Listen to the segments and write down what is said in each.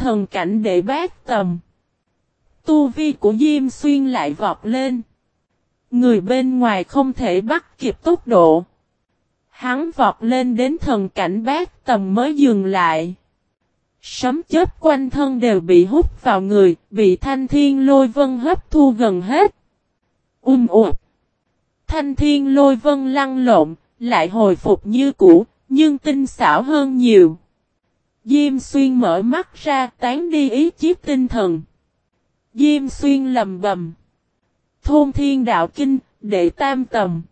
thần cảnh để bát tầm. Tu vi của Diêm Xuyên lại vọt lên. Người bên ngoài không thể bắt kịp tốc độ. Hắn vọt lên đến thần cảnh bát tầm mới dừng lại. Sấm chết quanh thân đều bị hút vào người, bị thanh thiên lôi vân hấp thu gần hết. Um ụt. Thanh thiên lôi vân lăn lộn, lại hồi phục như cũ, nhưng tinh xảo hơn nhiều. Diêm xuyên mở mắt ra tán đi ý chiếc tinh thần. Diêm xuyên lầm bầm. Thôn thiên đạo kinh, đệ tam tầm.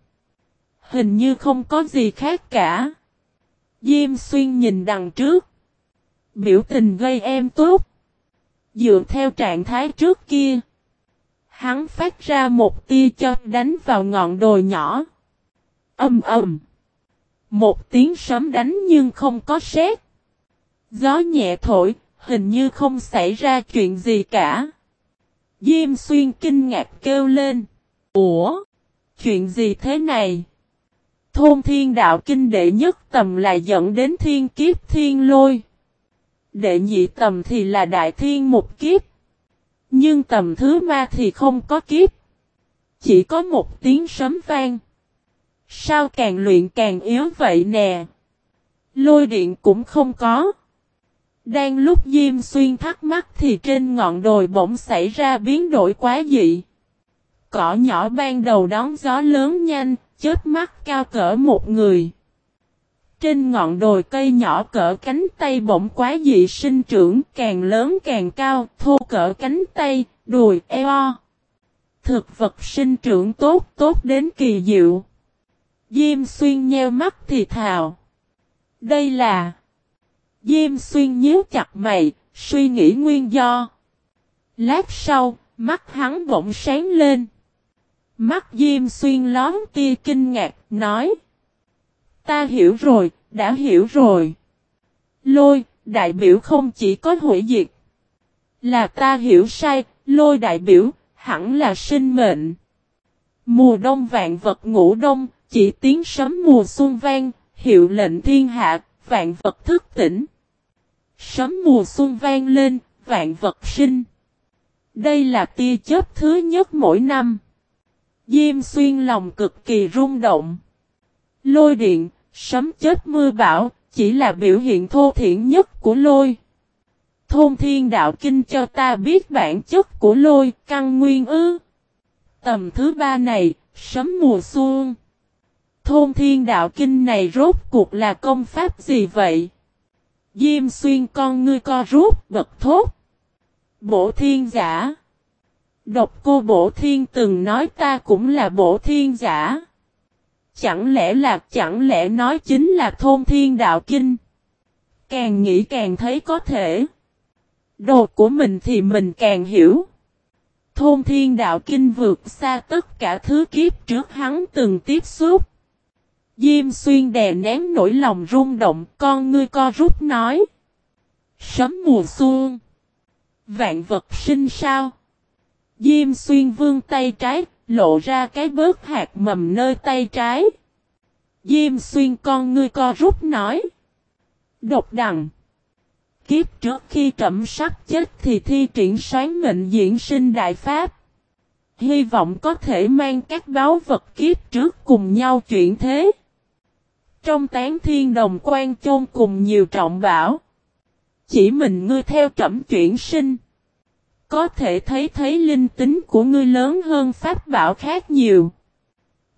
Hình như không có gì khác cả. Diêm xuyên nhìn đằng trước. Biểu tình gây em tốt. Dựa theo trạng thái trước kia. Hắn phát ra một tia cho đánh vào ngọn đồi nhỏ. Âm ầm. Một tiếng sấm đánh nhưng không có sét. Gió nhẹ thổi, hình như không xảy ra chuyện gì cả. Diêm xuyên kinh ngạc kêu lên. Ủa? Chuyện gì thế này? Thôn thiên đạo kinh đệ nhất tầm là dẫn đến thiên kiếp thiên lôi. Đệ nhị tầm thì là đại thiên một kiếp. Nhưng tầm thứ ma thì không có kiếp. Chỉ có một tiếng sấm vang. Sao càng luyện càng yếu vậy nè? Lôi điện cũng không có. Đang lúc Diêm Xuyên thắc mắc thì trên ngọn đồi bỗng xảy ra biến đổi quá dị. Cỏ nhỏ ban đầu đón gió lớn nhanh, chết mắt cao cỡ một người. Trên ngọn đồi cây nhỏ cỡ cánh tay bỗng quá dị sinh trưởng càng lớn càng cao, thô cỡ cánh tay, đùi, eo. Thực vật sinh trưởng tốt tốt đến kỳ diệu. Diêm xuyên nheo mắt thì thào. Đây là... Diêm xuyên nhíu chặt mày, suy nghĩ nguyên do. Lát sau, mắt hắn bỗng sáng lên. Mắt Diêm xuyên lón tia kinh ngạc, nói. Ta hiểu rồi, đã hiểu rồi. Lôi, đại biểu không chỉ có hủy diệt. Là ta hiểu sai, lôi đại biểu, hẳn là sinh mệnh. Mùa đông vạn vật ngủ đông, chỉ tiếng sấm mùa xuân vang, hiệu lệnh thiên hạ, vạn vật thức tỉnh. Sấm mùa xuân vang lên, vạn vật sinh. Đây là tia chớp thứ nhất mỗi năm. Diêm xuyên lòng cực kỳ rung động. Lôi điện, sấm chết mưa bão, chỉ là biểu hiện thô thiển nhất của lôi. Thôn thiên đạo kinh cho ta biết bản chất của lôi, căn nguyên ư. Tầm thứ ba này, sấm mùa xuân. Thôn thiên đạo kinh này rốt cuộc là công pháp gì vậy? Diêm xuyên con ngươi co rút, bật thốt. Bổ thiên giả. Độc cô bổ thiên từng nói ta cũng là bổ thiên giả. Chẳng lẽ là, chẳng lẽ nói chính là thôn thiên đạo kinh. Càng nghĩ càng thấy có thể. Đồ của mình thì mình càng hiểu. Thôn thiên đạo kinh vượt xa tất cả thứ kiếp trước hắn từng tiếp xúc. Diêm xuyên đè nén nỗi lòng rung động, con ngươi co rút nói. Sấm mùa xuân. Vạn vật sinh sao? Diêm xuyên vương tay trái, lộ ra cái bớt hạt mầm nơi tay trái. Diêm xuyên con ngươi co rút nói. Độc đằng. Kiếp trước khi trẩm sắp chết thì thi triển sáng mệnh diễn sinh đại pháp. Hy vọng có thể mang các báo vật kiếp trước cùng nhau chuyển thế. Trong tán thiên đồng quan chôn cùng nhiều trọng bảo. Chỉ mình ngươi theo trẩm chuyển sinh. Có thể thấy thấy linh tính của ngươi lớn hơn pháp bảo khác nhiều.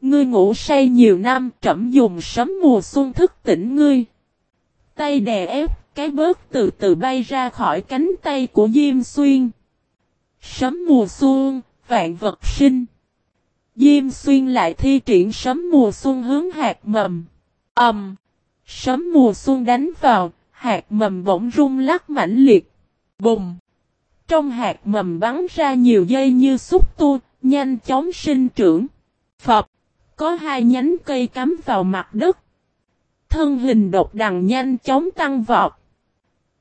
Ngươi ngủ say nhiều năm trẩm dùng sấm mùa xuân thức tỉnh ngươi. Tay đè ép, cái bớt từ từ bay ra khỏi cánh tay của Diêm Xuyên. Sấm mùa xuân, vạn vật sinh. Diêm Xuyên lại thi triển sấm mùa xuân hướng hạt mầm. Ẩm. Um, sấm mùa xuân đánh vào, hạt mầm bỗng rung lắc mãnh liệt. Bùng. Trong hạt mầm bắn ra nhiều dây như xúc tu, nhanh chóng sinh trưởng. Phập. Có hai nhánh cây cắm vào mặt đất. Thân hình độc đằng nhanh chóng tăng vọt.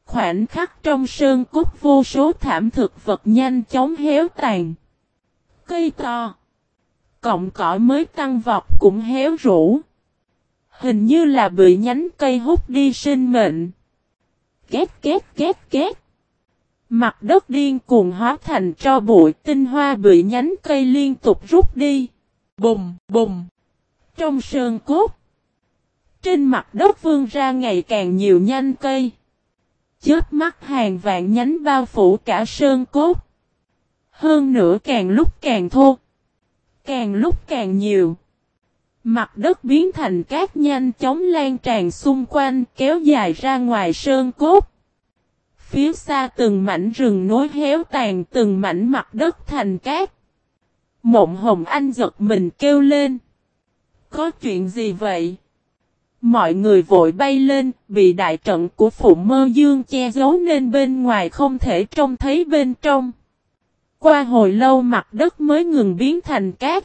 Khoảnh khắc trong sơn cốt vô số thảm thực vật nhanh chóng héo tàn. Cây to. Cộng cỏ mới tăng vọt cũng héo rũ. Hình như là bị nhánh cây hút đi sinh mệnh. Két két két két. Mặt đất điên cuồng hóa thành cho bụi tinh hoa bị nhánh cây liên tục rút đi. Bùng, bùng. Trong sơn cốt. Trên mặt đất vương ra ngày càng nhiều nhanh cây. Chớp mắt hàng vạn nhánh bao phủ cả sơn cốt. Hơn nữa càng lúc càng thô. Càng lúc càng nhiều. Mặt đất biến thành cát nhanh chóng lan tràn xung quanh kéo dài ra ngoài sơn cốt. Phía xa từng mảnh rừng nối héo tàn từng mảnh mặt đất thành cát. Mộng hồng anh giật mình kêu lên. Có chuyện gì vậy? Mọi người vội bay lên, bị đại trận của Phụ Mơ Dương che giấu nên bên ngoài không thể trông thấy bên trong. Qua hồi lâu mặt đất mới ngừng biến thành cát.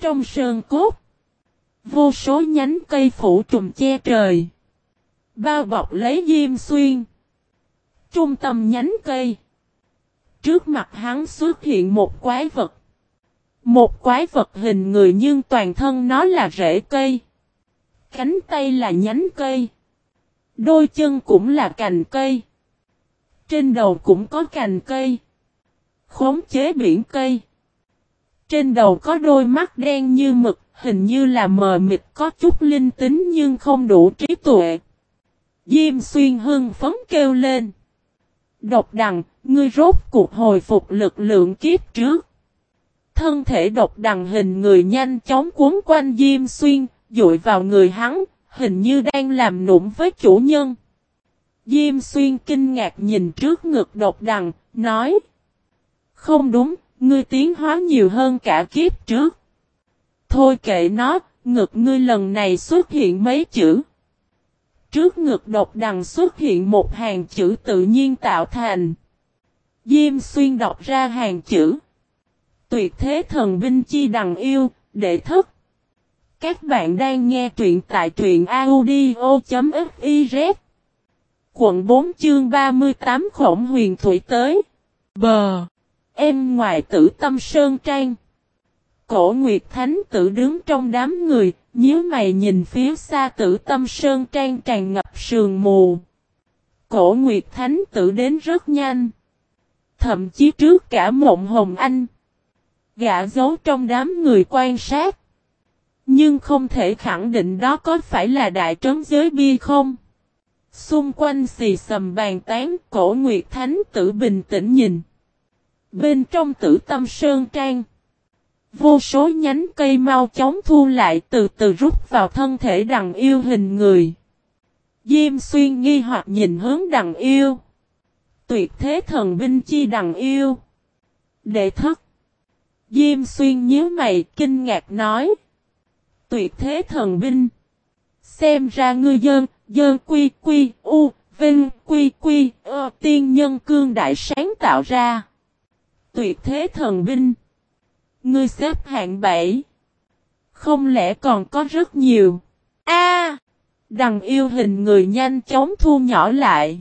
Trong sơn cốt, vô số nhánh cây phủ trùm che trời. Bao bọc lấy diêm xuyên. Trung tâm nhánh cây. Trước mặt hắn xuất hiện một quái vật. Một quái vật hình người nhưng toàn thân nó là rễ cây. Cánh tay là nhánh cây. Đôi chân cũng là cành cây. Trên đầu cũng có cành cây. Khống chế biển cây. Trên đầu có đôi mắt đen như mực, hình như là mờ mịt có chút linh tính nhưng không đủ trí tuệ. Diêm xuyên hưng phấn kêu lên. Độc đằng, ngươi rốt cuộc hồi phục lực lượng kiếp trước. Thân thể độc đằng hình người nhanh chóng cuốn quanh Diêm Xuyên, dụi vào người hắn, hình như đang làm nụm với chủ nhân. Diêm Xuyên kinh ngạc nhìn trước ngực độc đằng, nói. Không đúng, ngươi tiến hóa nhiều hơn cả kiếp trước. Thôi kệ nó, ngực ngươi lần này xuất hiện mấy chữ. Trước ngực độc đằng xuất hiện một hàng chữ tự nhiên tạo thành. Diêm xuyên đọc ra hàng chữ. Tuyệt thế thần binh chi đằng yêu, đệ thức. Các bạn đang nghe truyện tại truyện audio.fiz. Quận 4 chương 38 khổng huyền thủy tới. Bờ. Em ngoài tử tâm sơn trang. Cổ Nguyệt Thánh tử đứng trong đám người, nhíu mày nhìn phía xa tử tâm sơn trang tràn ngập sườn mù. Cổ Nguyệt Thánh tử đến rất nhanh. Thậm chí trước cả mộng hồng anh. Gã giấu trong đám người quan sát. Nhưng không thể khẳng định đó có phải là đại trấn giới bi không. Xung quanh xì sầm bàn tán cổ Nguyệt Thánh tử bình tĩnh nhìn. Bên trong tử tâm sơn trang. Vô số nhánh cây mau chóng thu lại từ từ rút vào thân thể đằng yêu hình người. Diêm xuyên nghi hoặc nhìn hướng đằng yêu. Tuyệt thế thần binh chi đằng yêu. Đệ thất. Diêm xuyên nhíu mày kinh ngạc nói. Tuyệt thế thần binh. Xem ra ngư dân, dân quy quy, u, vinh quy quy, ơ, tiên nhân cương đại sáng tạo ra. Tuyệt thế thần binh. Ngươi xếp hạng 7. Không lẽ còn có rất nhiều. A, Đằng yêu hình người nhanh chóng thu nhỏ lại.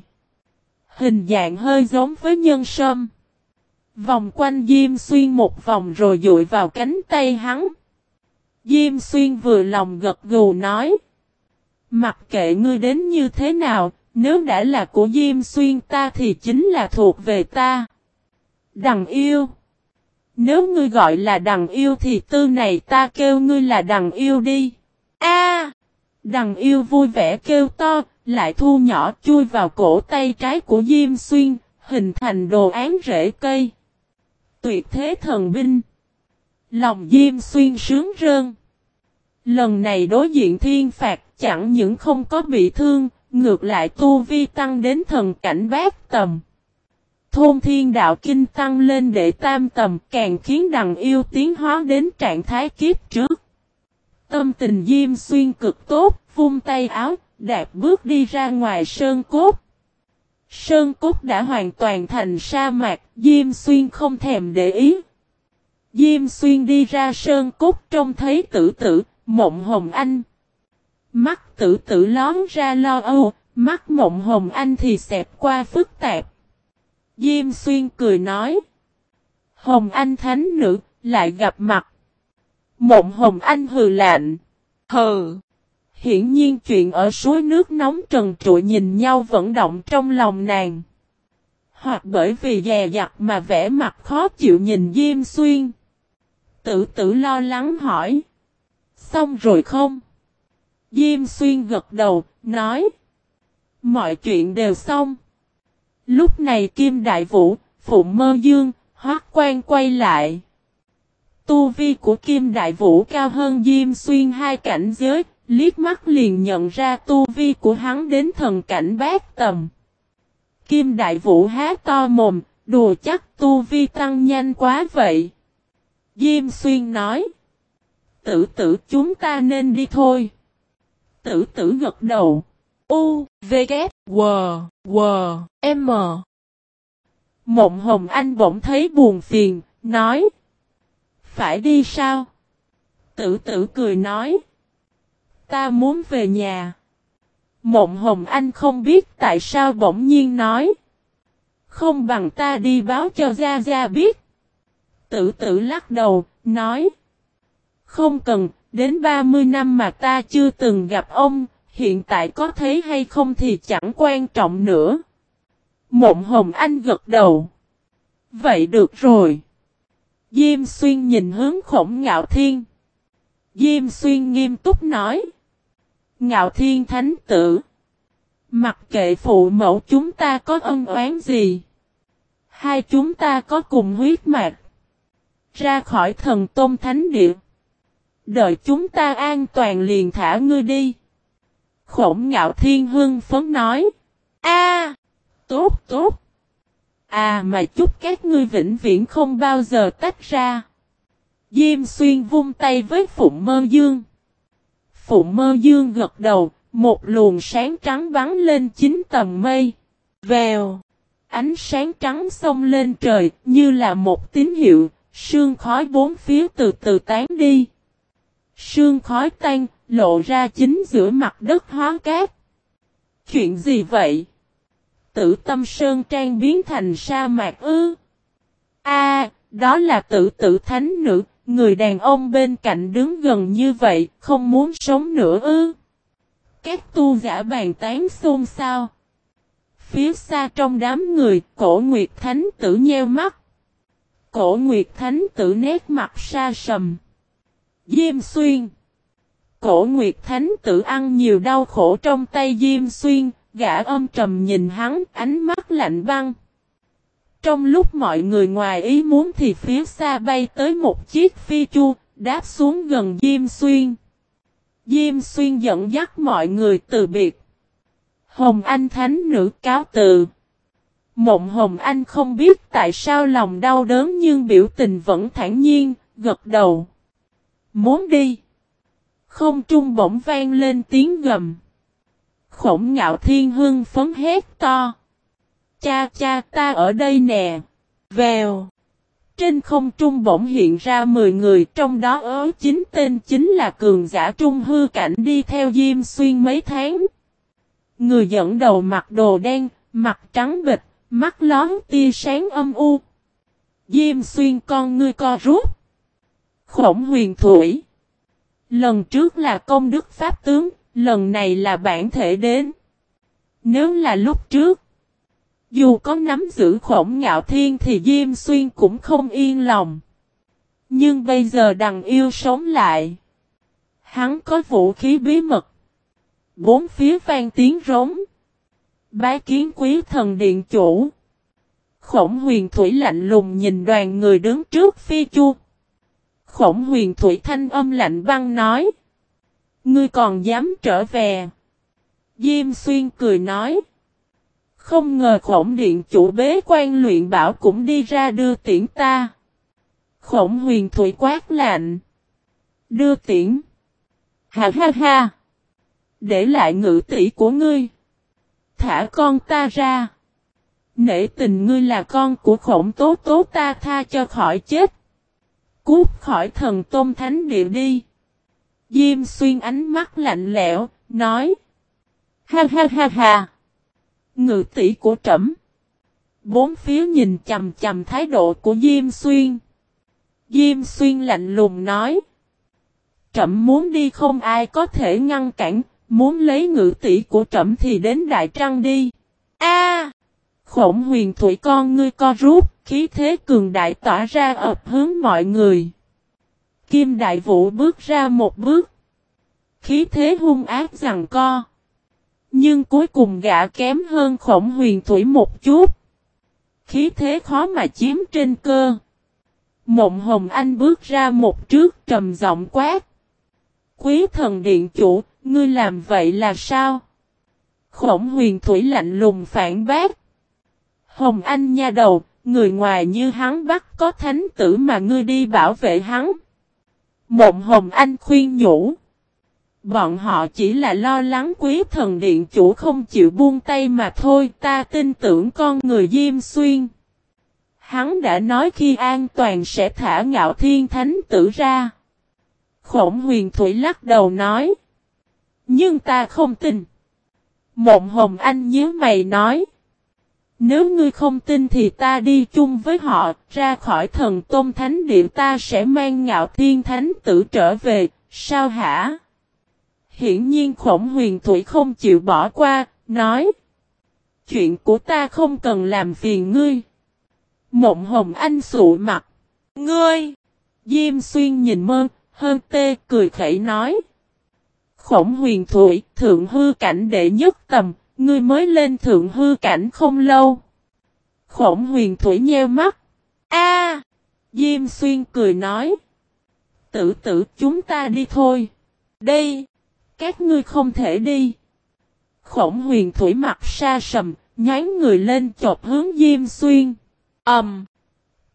Hình dạng hơi giống với nhân sâm. Vòng quanh Diêm Xuyên một vòng rồi dụi vào cánh tay hắn. Diêm Xuyên vừa lòng gật gù nói. Mặc kệ ngươi đến như thế nào, nếu đã là của Diêm Xuyên ta thì chính là thuộc về ta. Đằng yêu. Nếu ngươi gọi là đằng yêu thì tư này ta kêu ngươi là đằng yêu đi. A, Đằng yêu vui vẻ kêu to, lại thu nhỏ chui vào cổ tay trái của Diêm Xuyên, hình thành đồ án rễ cây. Tuyệt thế thần binh. Lòng Diêm Xuyên sướng rơn. Lần này đối diện thiên phạt chẳng những không có bị thương, ngược lại tu vi tăng đến thần cảnh bát tầm. Thôn thiên đạo kinh tăng lên để tam tầm càng khiến đằng yêu tiến hóa đến trạng thái kiếp trước. Tâm tình Diêm Xuyên cực tốt, vung tay áo, đạp bước đi ra ngoài sơn cốt. Sơn cốt đã hoàn toàn thành sa mạc, Diêm Xuyên không thèm để ý. Diêm Xuyên đi ra sơn cốt trông thấy tử tử, mộng hồng anh. Mắt tử tử lón ra lo âu, mắt mộng hồng anh thì xẹp qua phức tạp. Diêm xuyên cười nói. Hồng Anh Thánh Nữ, lại gặp mặt. Mộng Hồng Anh hừ lạnh. Hừ. Hiển nhiên chuyện ở suối nước nóng trần trụi nhìn nhau vẫn động trong lòng nàng. hoặc bởi vì dè dặt mà vẻ mặt khó chịu nhìn Diêm Xuyên. Tử tử lo lắng hỏi. Xong rồi không? Diêm Xuyên gật đầu, nói. Mọi chuyện đều xong. Lúc này Kim Đại Vũ, phụ Mơ Dương, Hoác Quan quay lại. Tu vi của Kim Đại Vũ cao hơn Diêm Xuyên hai cảnh giới, liếc mắt liền nhận ra tu vi của hắn đến thần cảnh bát tầm. Kim Đại Vũ há to mồm, đùa chắc tu vi tăng nhanh quá vậy. Diêm Xuyên nói. Tử tử chúng ta nên đi thôi. Tử tử gật đầu. U, V, K, W, W, M. Mộng Hồng Anh bỗng thấy buồn phiền, nói. Phải đi sao? Tử tử cười nói. Ta muốn về nhà. Mộng Hồng Anh không biết tại sao bỗng nhiên nói. Không bằng ta đi báo cho Gia Gia biết. Tử tử lắc đầu, nói. Không cần, đến 30 năm mà ta chưa từng gặp ông, hiện tại có thấy hay không thì chẳng quan trọng nữa. Mộng Hồng Anh gật đầu. Vậy được rồi. Diêm Xuyên nhìn hướng khổng ngạo thiên. Diêm Xuyên nghiêm túc nói. Ngạo thiên thánh tử. Mặc kệ phụ mẫu chúng ta có ân oán gì. Hai chúng ta có cùng huyết mạch. Ra khỏi thần tôn thánh địa. Đợi chúng ta an toàn liền thả ngươi đi. Khổng ngạo thiên hưng phấn nói. a tốt tốt. À mà chúc các ngươi vĩnh viễn không bao giờ tách ra. Diêm xuyên vung tay với Phụng Mơ Dương. Phụng Mơ Dương gật đầu, một luồng sáng trắng bắn lên chín tầng mây. Vèo. Ánh sáng trắng xông lên trời như là một tín hiệu, sương khói bốn phía từ từ tán đi. Sương khói tan, lộ ra chính giữa mặt đất hóa cát. Chuyện gì vậy? Tử tâm sơn trang biến thành sa mạc ư? A, đó là tử tử thánh nữ, người đàn ông bên cạnh đứng gần như vậy, không muốn sống nữa ư? Các tu giả bàn tán xôn xao. Phía xa trong đám người, cổ nguyệt thánh tử nheo mắt. Cổ nguyệt thánh tử nét mặt xa sầm. Diêm xuyên. Cổ nguyệt thánh tử ăn nhiều đau khổ trong tay Diêm xuyên, gã âm trầm nhìn hắn, ánh mắt lạnh băng. Trong lúc mọi người ngoài ý muốn thì phía xa bay tới một chiếc phi chu, đáp xuống gần Diêm Xuyên. Diêm Xuyên dẫn dắt mọi người từ biệt. Hồng Anh Thánh nữ cáo từ. Mộng Hồng Anh không biết tại sao lòng đau đớn nhưng biểu tình vẫn thản nhiên, gật đầu. Muốn đi. Không trung bỗng vang lên tiếng gầm. Khổng ngạo thiên hương phấn hét to. Cha cha ta ở đây nè. Vèo. Trên không trung bỗng hiện ra 10 người trong đó ớ chính tên chính là cường giả trung hư cảnh đi theo Diêm Xuyên mấy tháng. Người dẫn đầu mặc đồ đen, mặt trắng bịch, mắt lón tia sáng âm u. Diêm Xuyên con ngươi co rút. Khổng huyền thủy. Lần trước là công đức pháp tướng, lần này là bản thể đến. Nếu là lúc trước, dù có nắm giữ khổng ngạo thiên thì Diêm Xuyên cũng không yên lòng. Nhưng bây giờ đằng yêu sống lại. Hắn có vũ khí bí mật. Bốn phía vang tiếng rống. Bái kiến quý thần điện chủ. Khổng huyền thủy lạnh lùng nhìn đoàn người đứng trước phi chu. Khổng huyền thủy thanh âm lạnh băng nói. Ngươi còn dám trở về. Diêm xuyên cười nói. Không ngờ khổng điện chủ bế quan luyện bảo cũng đi ra đưa tiễn ta. Khổng huyền thủy quát lạnh. Đưa tiễn. Ha ha ha. Để lại ngữ tỷ của ngươi. Thả con ta ra. Nể tình ngươi là con của khổng tố tố ta tha cho khỏi chết. Cút khỏi thần tôn thánh địa đi. Diêm xuyên ánh mắt lạnh lẽo, nói. Ha ha ha ha. Ngự tỷ của trẫm. Bốn phía nhìn chầm chầm thái độ của Diêm Xuyên. Diêm Xuyên lạnh lùng nói. Trẫm muốn đi không ai có thể ngăn cản, muốn lấy ngự tỷ của trẫm thì đến Đại Trăng đi. A! Khổng huyền thủy con ngươi co rút, khí thế cường đại tỏa ra ập hướng mọi người. Kim đại vũ bước ra một bước. Khí thế hung ác rằng co. Nhưng cuối cùng gã kém hơn khổng huyền thủy một chút. Khí thế khó mà chiếm trên cơ. Mộng Hồng Anh bước ra một trước trầm giọng quát. Quý thần điện chủ, ngươi làm vậy là sao? Khổng huyền thủy lạnh lùng phản bác. Hồng Anh nha đầu, người ngoài như hắn bắt có thánh tử mà ngươi đi bảo vệ hắn. Mộng Hồng Anh khuyên nhủ. Bọn họ chỉ là lo lắng quý thần điện chủ không chịu buông tay mà thôi, ta tin tưởng con người Diêm Xuyên. Hắn đã nói khi an toàn sẽ thả ngạo thiên thánh tử ra. Khổng huyền thủy lắc đầu nói. Nhưng ta không tin. Mộng hồng anh nhớ mày nói. Nếu ngươi không tin thì ta đi chung với họ, ra khỏi thần tôn thánh điện ta sẽ mang ngạo thiên thánh tử trở về, sao hả? Hiển nhiên khổng huyền thủy không chịu bỏ qua, nói. Chuyện của ta không cần làm phiền ngươi. Mộng hồng anh sụ mặt. Ngươi! Diêm xuyên nhìn mơ, hơn tê cười khẩy nói. Khổng huyền thủy, thượng hư cảnh đệ nhất tầm, ngươi mới lên thượng hư cảnh không lâu. Khổng huyền thủy nheo mắt. A! Diêm xuyên cười nói. Tử tử chúng ta đi thôi. Đây! Các ngươi không thể đi. Khổng huyền thủy mặt xa sầm, nhánh người lên chộp hướng Diêm xuyên. Ẩm! Um,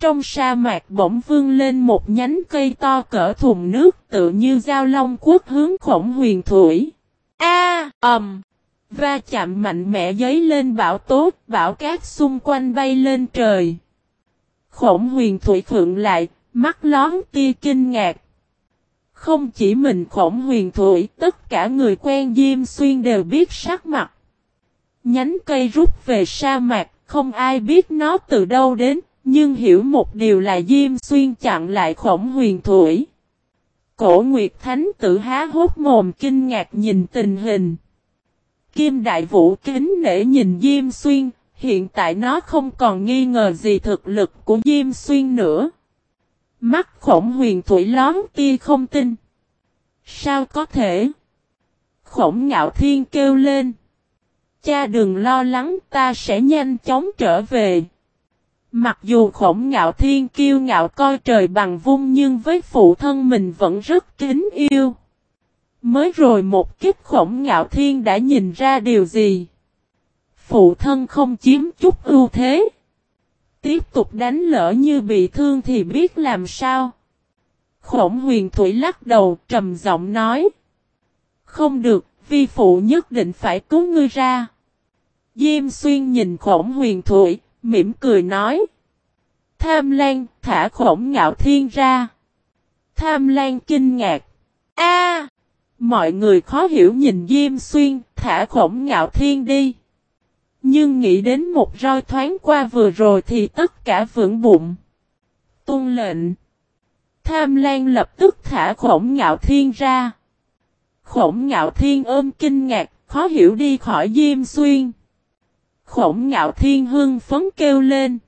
trong sa mạc bỗng vương lên một nhánh cây to cỡ thùng nước tự như dao long quốc hướng khổng huyền thủy. A! ầm! Um, va chạm mạnh mẽ giấy lên bão tốt, bão cát xung quanh bay lên trời. Khổng huyền thủy phượng lại, mắt lón tia kinh ngạc. Không chỉ mình khổng huyền thủy, tất cả người quen Diêm Xuyên đều biết sắc mặt. Nhánh cây rút về sa mạc, không ai biết nó từ đâu đến, nhưng hiểu một điều là Diêm Xuyên chặn lại khổng huyền thủy. Cổ Nguyệt Thánh tự há hốt mồm kinh ngạc nhìn tình hình. Kim Đại Vũ kính nể nhìn Diêm Xuyên, hiện tại nó không còn nghi ngờ gì thực lực của Diêm Xuyên nữa. Mắt khổng huyền thủy lón tia không tin. Sao có thể? Khổng ngạo thiên kêu lên. Cha đừng lo lắng ta sẽ nhanh chóng trở về. Mặc dù khổng ngạo thiên kiêu ngạo coi trời bằng vung nhưng với phụ thân mình vẫn rất kính yêu. Mới rồi một kiếp khổng ngạo thiên đã nhìn ra điều gì? Phụ thân không chiếm chút ưu thế. Tiếp tục đánh lỡ như bị thương thì biết làm sao. Khổng huyền thủy lắc đầu trầm giọng nói. Không được, vi phụ nhất định phải cứu ngươi ra. Diêm xuyên nhìn khổng huyền thủy, mỉm cười nói. Tham Lan, thả khổng ngạo thiên ra. Tham Lan kinh ngạc. A, Mọi người khó hiểu nhìn Diêm Xuyên, thả khổng ngạo thiên đi. Nhưng nghĩ đến một roi thoáng qua vừa rồi thì tất cả vững bụng. Tôn lệnh. Tham Lan lập tức thả khổng ngạo thiên ra. Khổng ngạo thiên ôm kinh ngạc, khó hiểu đi khỏi Diêm Xuyên. Khổng ngạo thiên hưng phấn kêu lên.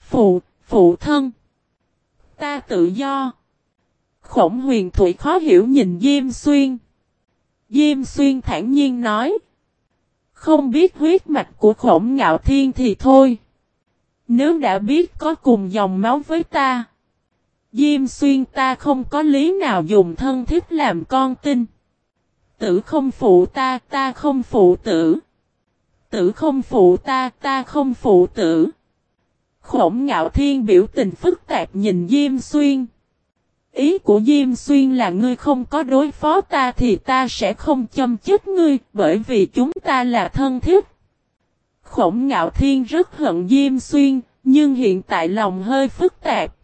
Phụ, phụ thân. Ta tự do. Khổng huyền thủy khó hiểu nhìn Diêm Xuyên. Diêm Xuyên thản nhiên nói. Không biết huyết mạch của khổng ngạo thiên thì thôi. Nếu đã biết có cùng dòng máu với ta. Diêm Xuyên ta không có lý nào dùng thân thiết làm con tin. Tử không phụ ta, ta không phụ tử. Tử không phụ ta, ta không phụ tử. Khổng ngạo thiên biểu tình phức tạp nhìn Diêm Xuyên. Ý của Diêm Xuyên là ngươi không có đối phó ta thì ta sẽ không châm chết ngươi bởi vì chúng ta là thân thiết. Khổng ngạo thiên rất hận Diêm Xuyên, nhưng hiện tại lòng hơi phức tạp.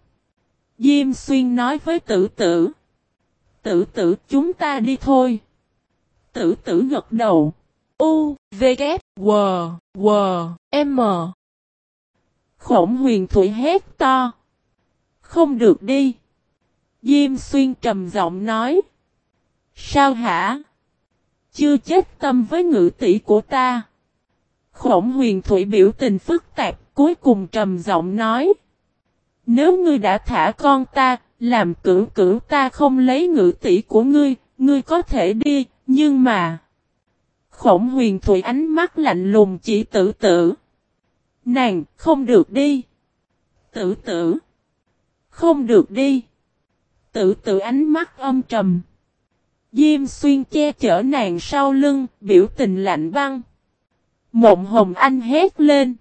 Diêm Xuyên nói với tử tử. Tử tử chúng ta đi thôi. Tử tử gật đầu. U, V, K, W, W, M. Khổng huyền thủy hét to. Không được đi. Diêm xuyên trầm giọng nói. Sao hả? Chưa chết tâm với ngự tỷ của ta. Khổng huyền thủy biểu tình phức tạp, cuối cùng trầm giọng nói. Nếu ngươi đã thả con ta, làm cử cử ta không lấy ngữ tỷ của ngươi, ngươi có thể đi, nhưng mà... Khổng huyền thủy ánh mắt lạnh lùng chỉ tử tử. Nàng, không được đi. Tử tử. Không được đi. Tử tự ánh mắt âm trầm. Diêm xuyên che chở nàng sau lưng, biểu tình lạnh băng. Mộng hồng anh hét lên.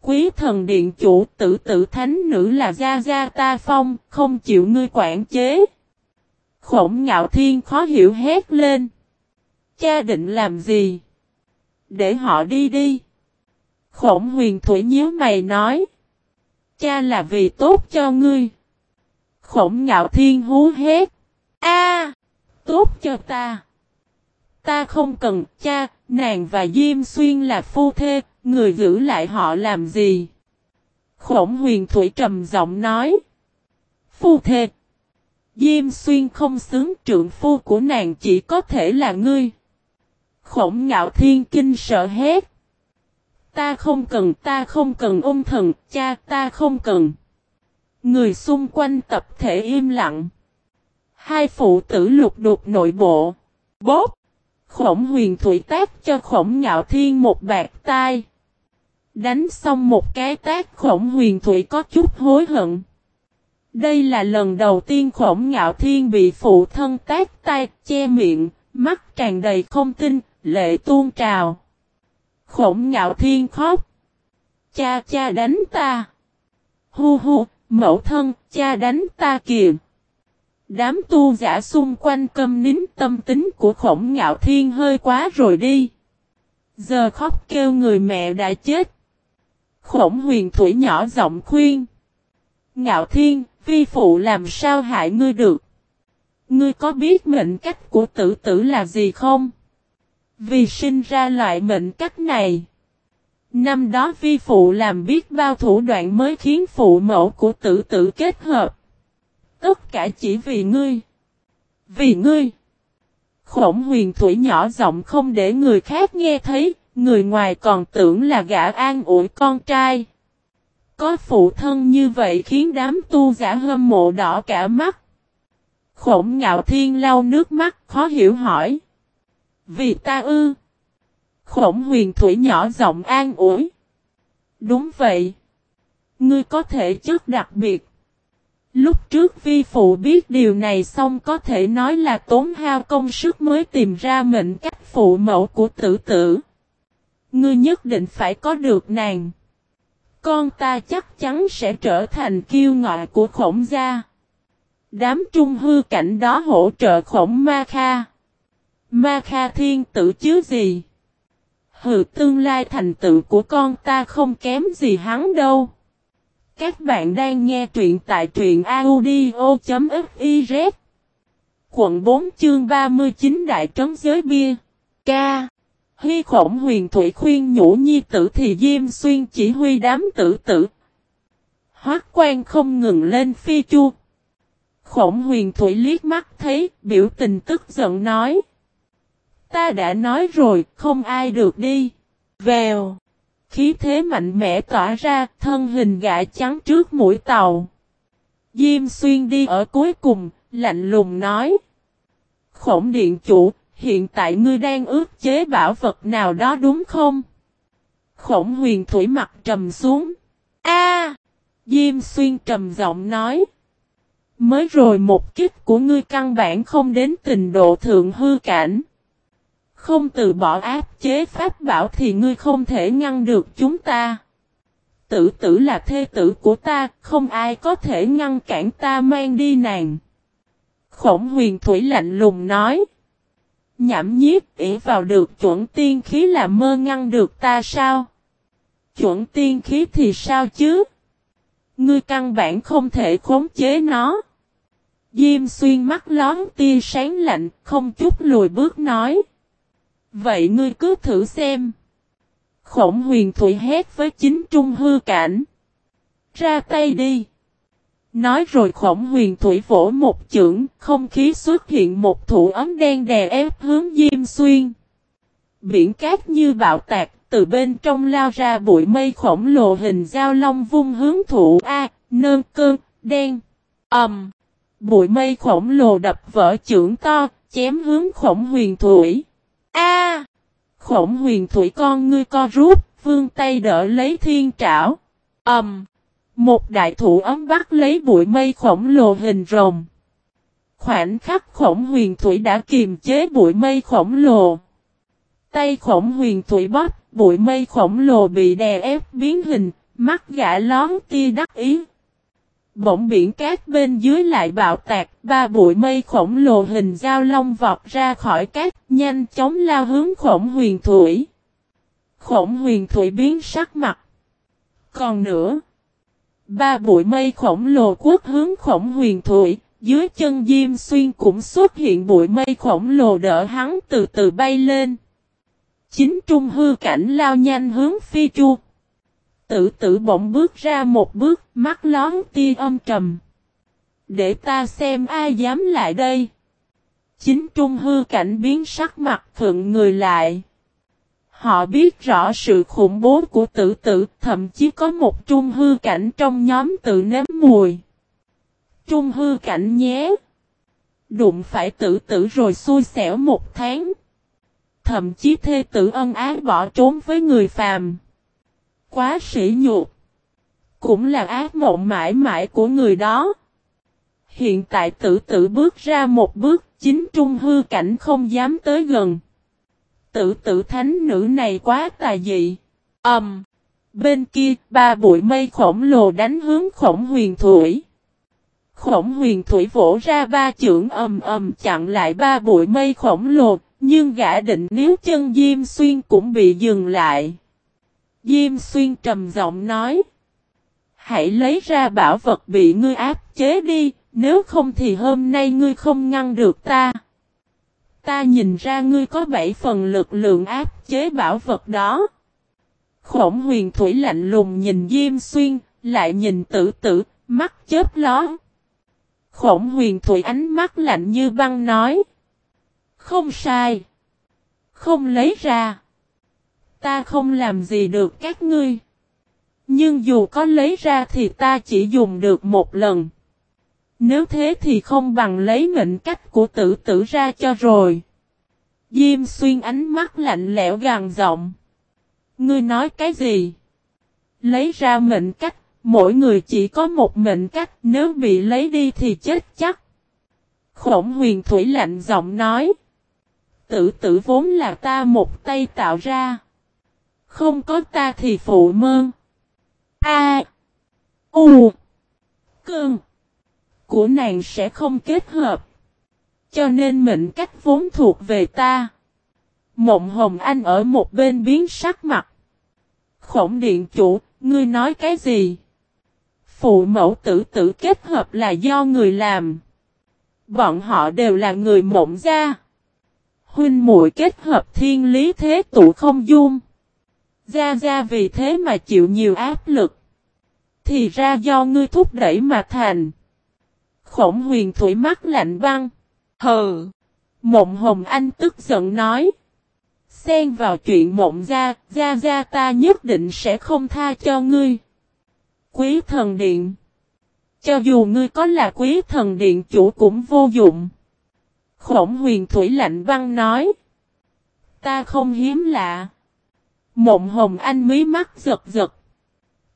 Quý thần điện chủ tử tử thánh nữ là Gia Gia Ta Phong, không chịu ngươi quản chế. Khổng ngạo thiên khó hiểu hét lên. Cha định làm gì? Để họ đi đi. Khổng huyền thủy nhíu mày nói. Cha là vì tốt cho ngươi. Khổng ngạo thiên hú hét. A, Tốt cho ta. Ta không cần cha, nàng và Diêm Xuyên là phu thê, người giữ lại họ làm gì? Khổng huyền thủy trầm giọng nói. Phu thê. Diêm Xuyên không xứng trượng phu của nàng chỉ có thể là ngươi. Khổng ngạo thiên kinh sợ hét. Ta không cần, ta không cần ôm thần, cha ta không cần. Người xung quanh tập thể im lặng. Hai phụ tử lục đục nội bộ. Bốp! Khổng huyền thủy tác cho khổng ngạo thiên một bạc tai. Đánh xong một cái tác khổng huyền thủy có chút hối hận. Đây là lần đầu tiên khổng ngạo thiên bị phụ thân tác tay che miệng, mắt tràn đầy không tin, lệ tuôn trào. Khổng ngạo thiên khóc. Cha cha đánh ta. Hu hu, mẫu thân, cha đánh ta kìa. Đám tu giả xung quanh câm nín tâm tính của khổng ngạo thiên hơi quá rồi đi. Giờ khóc kêu người mẹ đã chết. Khổng huyền thủy nhỏ giọng khuyên. Ngạo thiên, vi phụ làm sao hại ngươi được? Ngươi có biết mệnh cách của tử tử là gì không? Vì sinh ra loại mệnh cách này. Năm đó vi phụ làm biết bao thủ đoạn mới khiến phụ mẫu của tử tử kết hợp. Tất cả chỉ vì ngươi. Vì ngươi. Khổng huyền thủy nhỏ giọng không để người khác nghe thấy, người ngoài còn tưởng là gã an ủi con trai. Có phụ thân như vậy khiến đám tu giả hâm mộ đỏ cả mắt. Khổng ngạo thiên lau nước mắt khó hiểu hỏi. Vì ta ư. Khổng huyền thủy nhỏ giọng an ủi. Đúng vậy. Ngươi có thể chất đặc biệt. Lúc trước vi phụ biết điều này xong có thể nói là tốn hao công sức mới tìm ra mệnh cách phụ mẫu của tử tử. Ngươi nhất định phải có được nàng. Con ta chắc chắn sẽ trở thành kiêu ngọa của khổng gia. Đám trung hư cảnh đó hỗ trợ khổng ma kha. Ma kha thiên tử chứ gì. Hừ tương lai thành tựu của con ta không kém gì hắn đâu. Các bạn đang nghe truyện tại truyện audio.fiz Quận 4 chương 39 Đại Trấn Giới Bia Ca Hy khổng huyền thủy khuyên nhủ nhi tử thì Diêm Xuyên chỉ huy đám tử tử. Hoác quan không ngừng lên phi chu. Khổng huyền thủy liếc mắt thấy, biểu tình tức giận nói. Ta đã nói rồi, không ai được đi. Vèo. Khí thế mạnh mẽ tỏa ra, thân hình gã trắng trước mũi tàu. Diêm xuyên đi ở cuối cùng, lạnh lùng nói. Khổng điện chủ, hiện tại ngươi đang ước chế bảo vật nào đó đúng không? Khổng huyền thủy mặt trầm xuống. A! Diêm xuyên trầm giọng nói. Mới rồi một kích của ngươi căn bản không đến tình độ thượng hư cảnh. Không từ bỏ áp chế pháp bảo thì ngươi không thể ngăn được chúng ta. Tử tử là thê tử của ta, không ai có thể ngăn cản ta mang đi nàng. Khổng huyền thủy lạnh lùng nói. Nhảm nhiếp ỉ vào được chuẩn tiên khí là mơ ngăn được ta sao? Chuẩn tiên khí thì sao chứ? Ngươi căn bản không thể khống chế nó. Diêm xuyên mắt lón tia sáng lạnh, không chút lùi bước nói. Vậy ngươi cứ thử xem. Khổng huyền thủy hét với chính trung hư cảnh. Ra tay đi. Nói rồi khổng huyền thủy vỗ một chưởng, không khí xuất hiện một thủ ấm đen đè ép hướng Diêm Xuyên. Biển cát như bạo tạc, từ bên trong lao ra bụi mây khổng lồ hình dao long vung hướng thủ A, nơn cơn, đen. ầm bụi mây khổng lồ đập vỡ chưởng to, chém hướng khổng huyền thủy. A. khổng huyền thủy con ngươi co rút, vương tay đỡ lấy thiên trảo. Ẩm. một đại thủ ấm bắt lấy bụi mây khổng lồ hình rồng. Khoảnh khắc khổng huyền thủy đã kiềm chế bụi mây khổng lồ. Tay khổng huyền thủy bóp, bụi mây khổng lồ bị đè ép biến hình, mắt gã lón tia đắc ý. Bỗng biển cát bên dưới lại bạo tạc, ba bụi mây khổng lồ hình dao long vọt ra khỏi cát, nhanh chóng lao hướng khổng huyền thủy. Khổng huyền thủy biến sắc mặt. Còn nữa, ba bụi mây khổng lồ quốc hướng khổng huyền thủy, dưới chân Diêm Xuyên cũng xuất hiện bụi mây khổng lồ đỡ hắn từ từ bay lên. Chính trung hư cảnh lao nhanh hướng phi chu. Tử tử bỗng bước ra một bước, mắt lón tia âm trầm. Để ta xem ai dám lại đây. Chính trung hư cảnh biến sắc mặt thượng người lại. Họ biết rõ sự khủng bố của tử tử, thậm chí có một trung hư cảnh trong nhóm tự nếm mùi. Trung hư cảnh nhé. Đụng phải tử tử rồi xui xẻo một tháng. Thậm chí thê tử ân ái bỏ trốn với người phàm. Quá sỉ nhục. Cũng là ác mộng mãi mãi của người đó. Hiện tại tự tử bước ra một bước, chính trung hư cảnh không dám tới gần. tự tử thánh nữ này quá tà dị. ầm Um, bên kia, ba bụi mây khổng lồ đánh hướng khổng huyền thủy. Khổng huyền thủy vỗ ra ba chưởng ầm ầm chặn lại ba bụi mây khổng lồ, nhưng gã định nếu chân Diêm Xuyên cũng bị dừng lại. Diêm Xuyên trầm giọng nói. Hãy lấy ra bảo vật bị ngươi áp chế đi, nếu không thì hôm nay ngươi không ngăn được ta. Ta nhìn ra ngươi có bảy phần lực lượng áp chế bảo vật đó. Khổng huyền thủy lạnh lùng nhìn Diêm Xuyên, lại nhìn tử tử, mắt chớp ló. Khổng huyền thủy ánh mắt lạnh như băng nói. Không sai. Không lấy ra. Ta không làm gì được các ngươi. Nhưng dù có lấy ra thì ta chỉ dùng được một lần. Nếu thế thì không bằng lấy mệnh cách của tử tử ra cho rồi. Diêm xuyên ánh mắt lạnh lẽo gàn giọng. Ngươi nói cái gì? Lấy ra mệnh cách, mỗi người chỉ có một mệnh cách, nếu bị lấy đi thì chết chắc. Khổng huyền thủy lạnh giọng nói. Tử tử vốn là ta một tay tạo ra. Không có ta thì phụ mơn. A. U. Cơn. Của nàng sẽ không kết hợp. Cho nên mệnh cách vốn thuộc về ta. Mộng Hồng Anh ở một bên biến sắc mặt. Khổng điện chủ, ngươi nói cái gì? Phụ mẫu tử tử kết hợp là do người làm. Bọn họ đều là người mộng gia. Huynh muội kết hợp thiên lý thế tụ không dung. Gia Gia vì thế mà chịu nhiều áp lực. Thì ra do ngươi thúc đẩy mà thành. Khổng huyền thủy mắt lạnh băng. Hừ. Mộng hồng anh tức giận nói. Xen vào chuyện mộng gia, gia gia ta nhất định sẽ không tha cho ngươi. Quý thần điện. Cho dù ngươi có là quý thần điện chủ cũng vô dụng. Khổng huyền thủy lạnh băng nói. Ta không hiếm lạ. Mộng hồng anh mí mắt giật giật.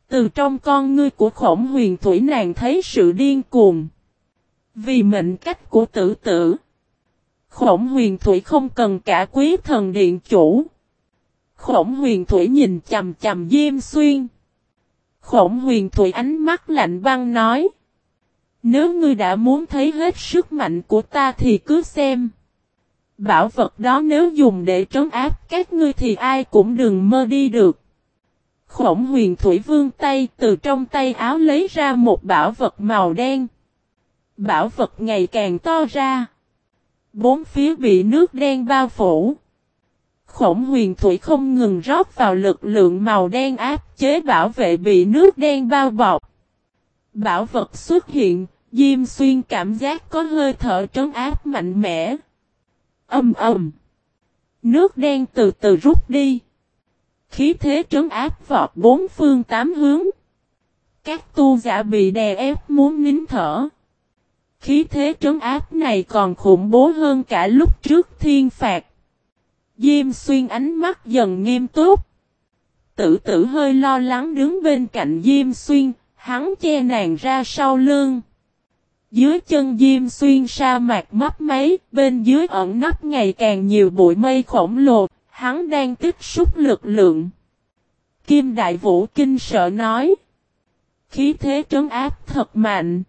Từ trong con ngươi của khổng huyền thủy nàng thấy sự điên cuồng. Vì mệnh cách của tử tử. Khổng huyền thủy không cần cả quý thần điện chủ. Khổng huyền thủy nhìn chầm chầm Diêm Xuyên. Khổng huyền thủy ánh mắt lạnh băng nói. Nếu ngươi đã muốn thấy hết sức mạnh của ta thì cứ xem. Bảo vật đó nếu dùng để trấn áp các ngươi thì ai cũng đừng mơ đi được. Khổng huyền thủy vương tay từ trong tay áo lấy ra một bảo vật màu đen. Bảo vật ngày càng to ra. Bốn phía bị nước đen bao phủ. Khổng huyền thủy không ngừng rót vào lực lượng màu đen áp chế bảo vệ bị nước đen bao bọc. Bảo vật xuất hiện, Diêm Xuyên cảm giác có hơi thở trấn áp mạnh mẽ. Âm ầm. Nước đen từ từ rút đi. Khí thế trấn áp vọt bốn phương tám hướng. Các tu giả bị đè ép muốn nín thở. Khí thế trấn áp này còn khủng bố hơn cả lúc trước thiên phạt. Diêm xuyên ánh mắt dần nghiêm túc. Tử tử hơi lo lắng đứng bên cạnh Diêm xuyên, hắn che nàng ra sau lưng. Dưới chân Diêm xuyên sa mạc mấp máy, bên dưới ẩn nấp ngày càng nhiều bụi mây khổng lồ, hắn đang tích xúc lực lượng. Kim Đại Vũ kinh sợ nói. Khí thế trấn áp thật mạnh.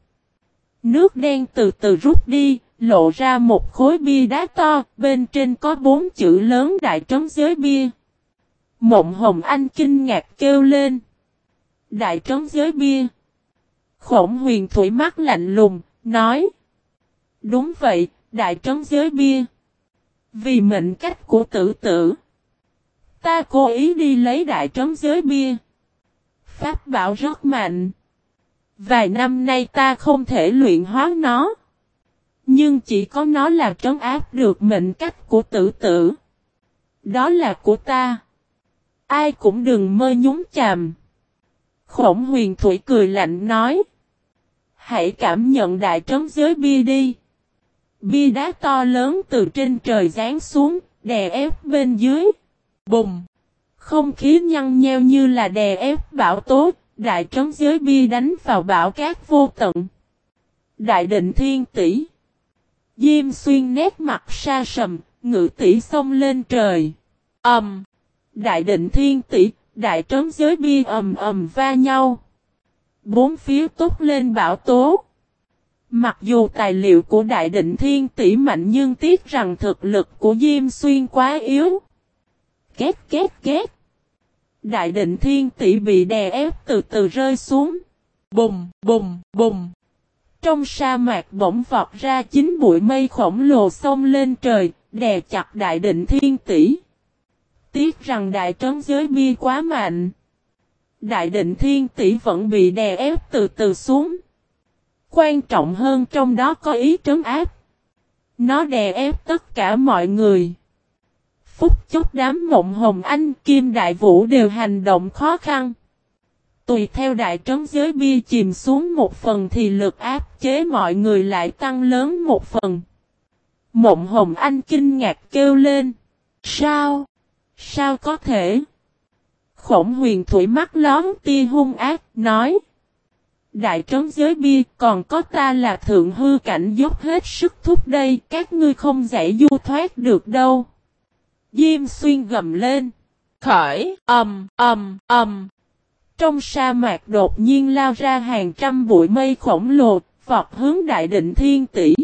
Nước đen từ từ rút đi, lộ ra một khối bia đá to, bên trên có bốn chữ lớn đại trấn giới bia. Mộng Hồng Anh kinh ngạc kêu lên. Đại trấn giới bia. Khổng huyền thủy mắt lạnh lùng, nói. Đúng vậy, đại trấn giới bia. Vì mệnh cách của tử tử. Ta cố ý đi lấy đại trấn giới bia. Pháp bảo rất mạnh. Vài năm nay ta không thể luyện hóa nó. Nhưng chỉ có nó là trấn áp được mệnh cách của tử tử. Đó là của ta. Ai cũng đừng mơ nhúng chàm. Khổng huyền thủy cười lạnh nói. Hãy cảm nhận đại trấn giới bia đi. Bia đá to lớn từ trên trời giáng xuống, đè ép bên dưới. Bùng! Không khí nhăn nheo như là đè ép bão tố, đại trấn giới bia đánh vào bão cát vô tận. Đại định thiên tỷ. Diêm xuyên nét mặt xa sầm, ngự tỷ xông lên trời. Ầm. Um, đại định thiên tỷ, đại trấn giới bia ầm ầm va nhau. Bốn phía tốt lên bão tố. Mặc dù tài liệu của đại định thiên tỷ mạnh nhưng tiếc rằng thực lực của Diêm Xuyên quá yếu. Két két két. Đại định thiên tỷ bị đè ép từ từ rơi xuống. bùm bùm bùm. Trong sa mạc bỗng vọt ra chín bụi mây khổng lồ xông lên trời, đè chặt đại định thiên tỷ. Tiếc rằng đại trấn giới bia quá mạnh. Đại định thiên tỷ vẫn bị đè ép từ từ xuống. Quan trọng hơn trong đó có ý trấn áp. Nó đè ép tất cả mọi người. Phúc chốc đám mộng hồng anh, kim đại vũ đều hành động khó khăn. Tùy theo đại trấn giới bia chìm xuống một phần thì lực áp chế mọi người lại tăng lớn một phần. Mộng hồng anh kinh ngạc kêu lên. Sao? Sao có thể? Khổng huyền thủy mắt lón tia hung ác, nói. Đại trấn giới bia còn có ta là thượng hư cảnh dốc hết sức thúc đây, các ngươi không giải du thoát được đâu. Diêm xuyên gầm lên. Khởi, ầm, ầm, ầm. Trong sa mạc đột nhiên lao ra hàng trăm bụi mây khổng lồ, vọt hướng đại định thiên tỷ.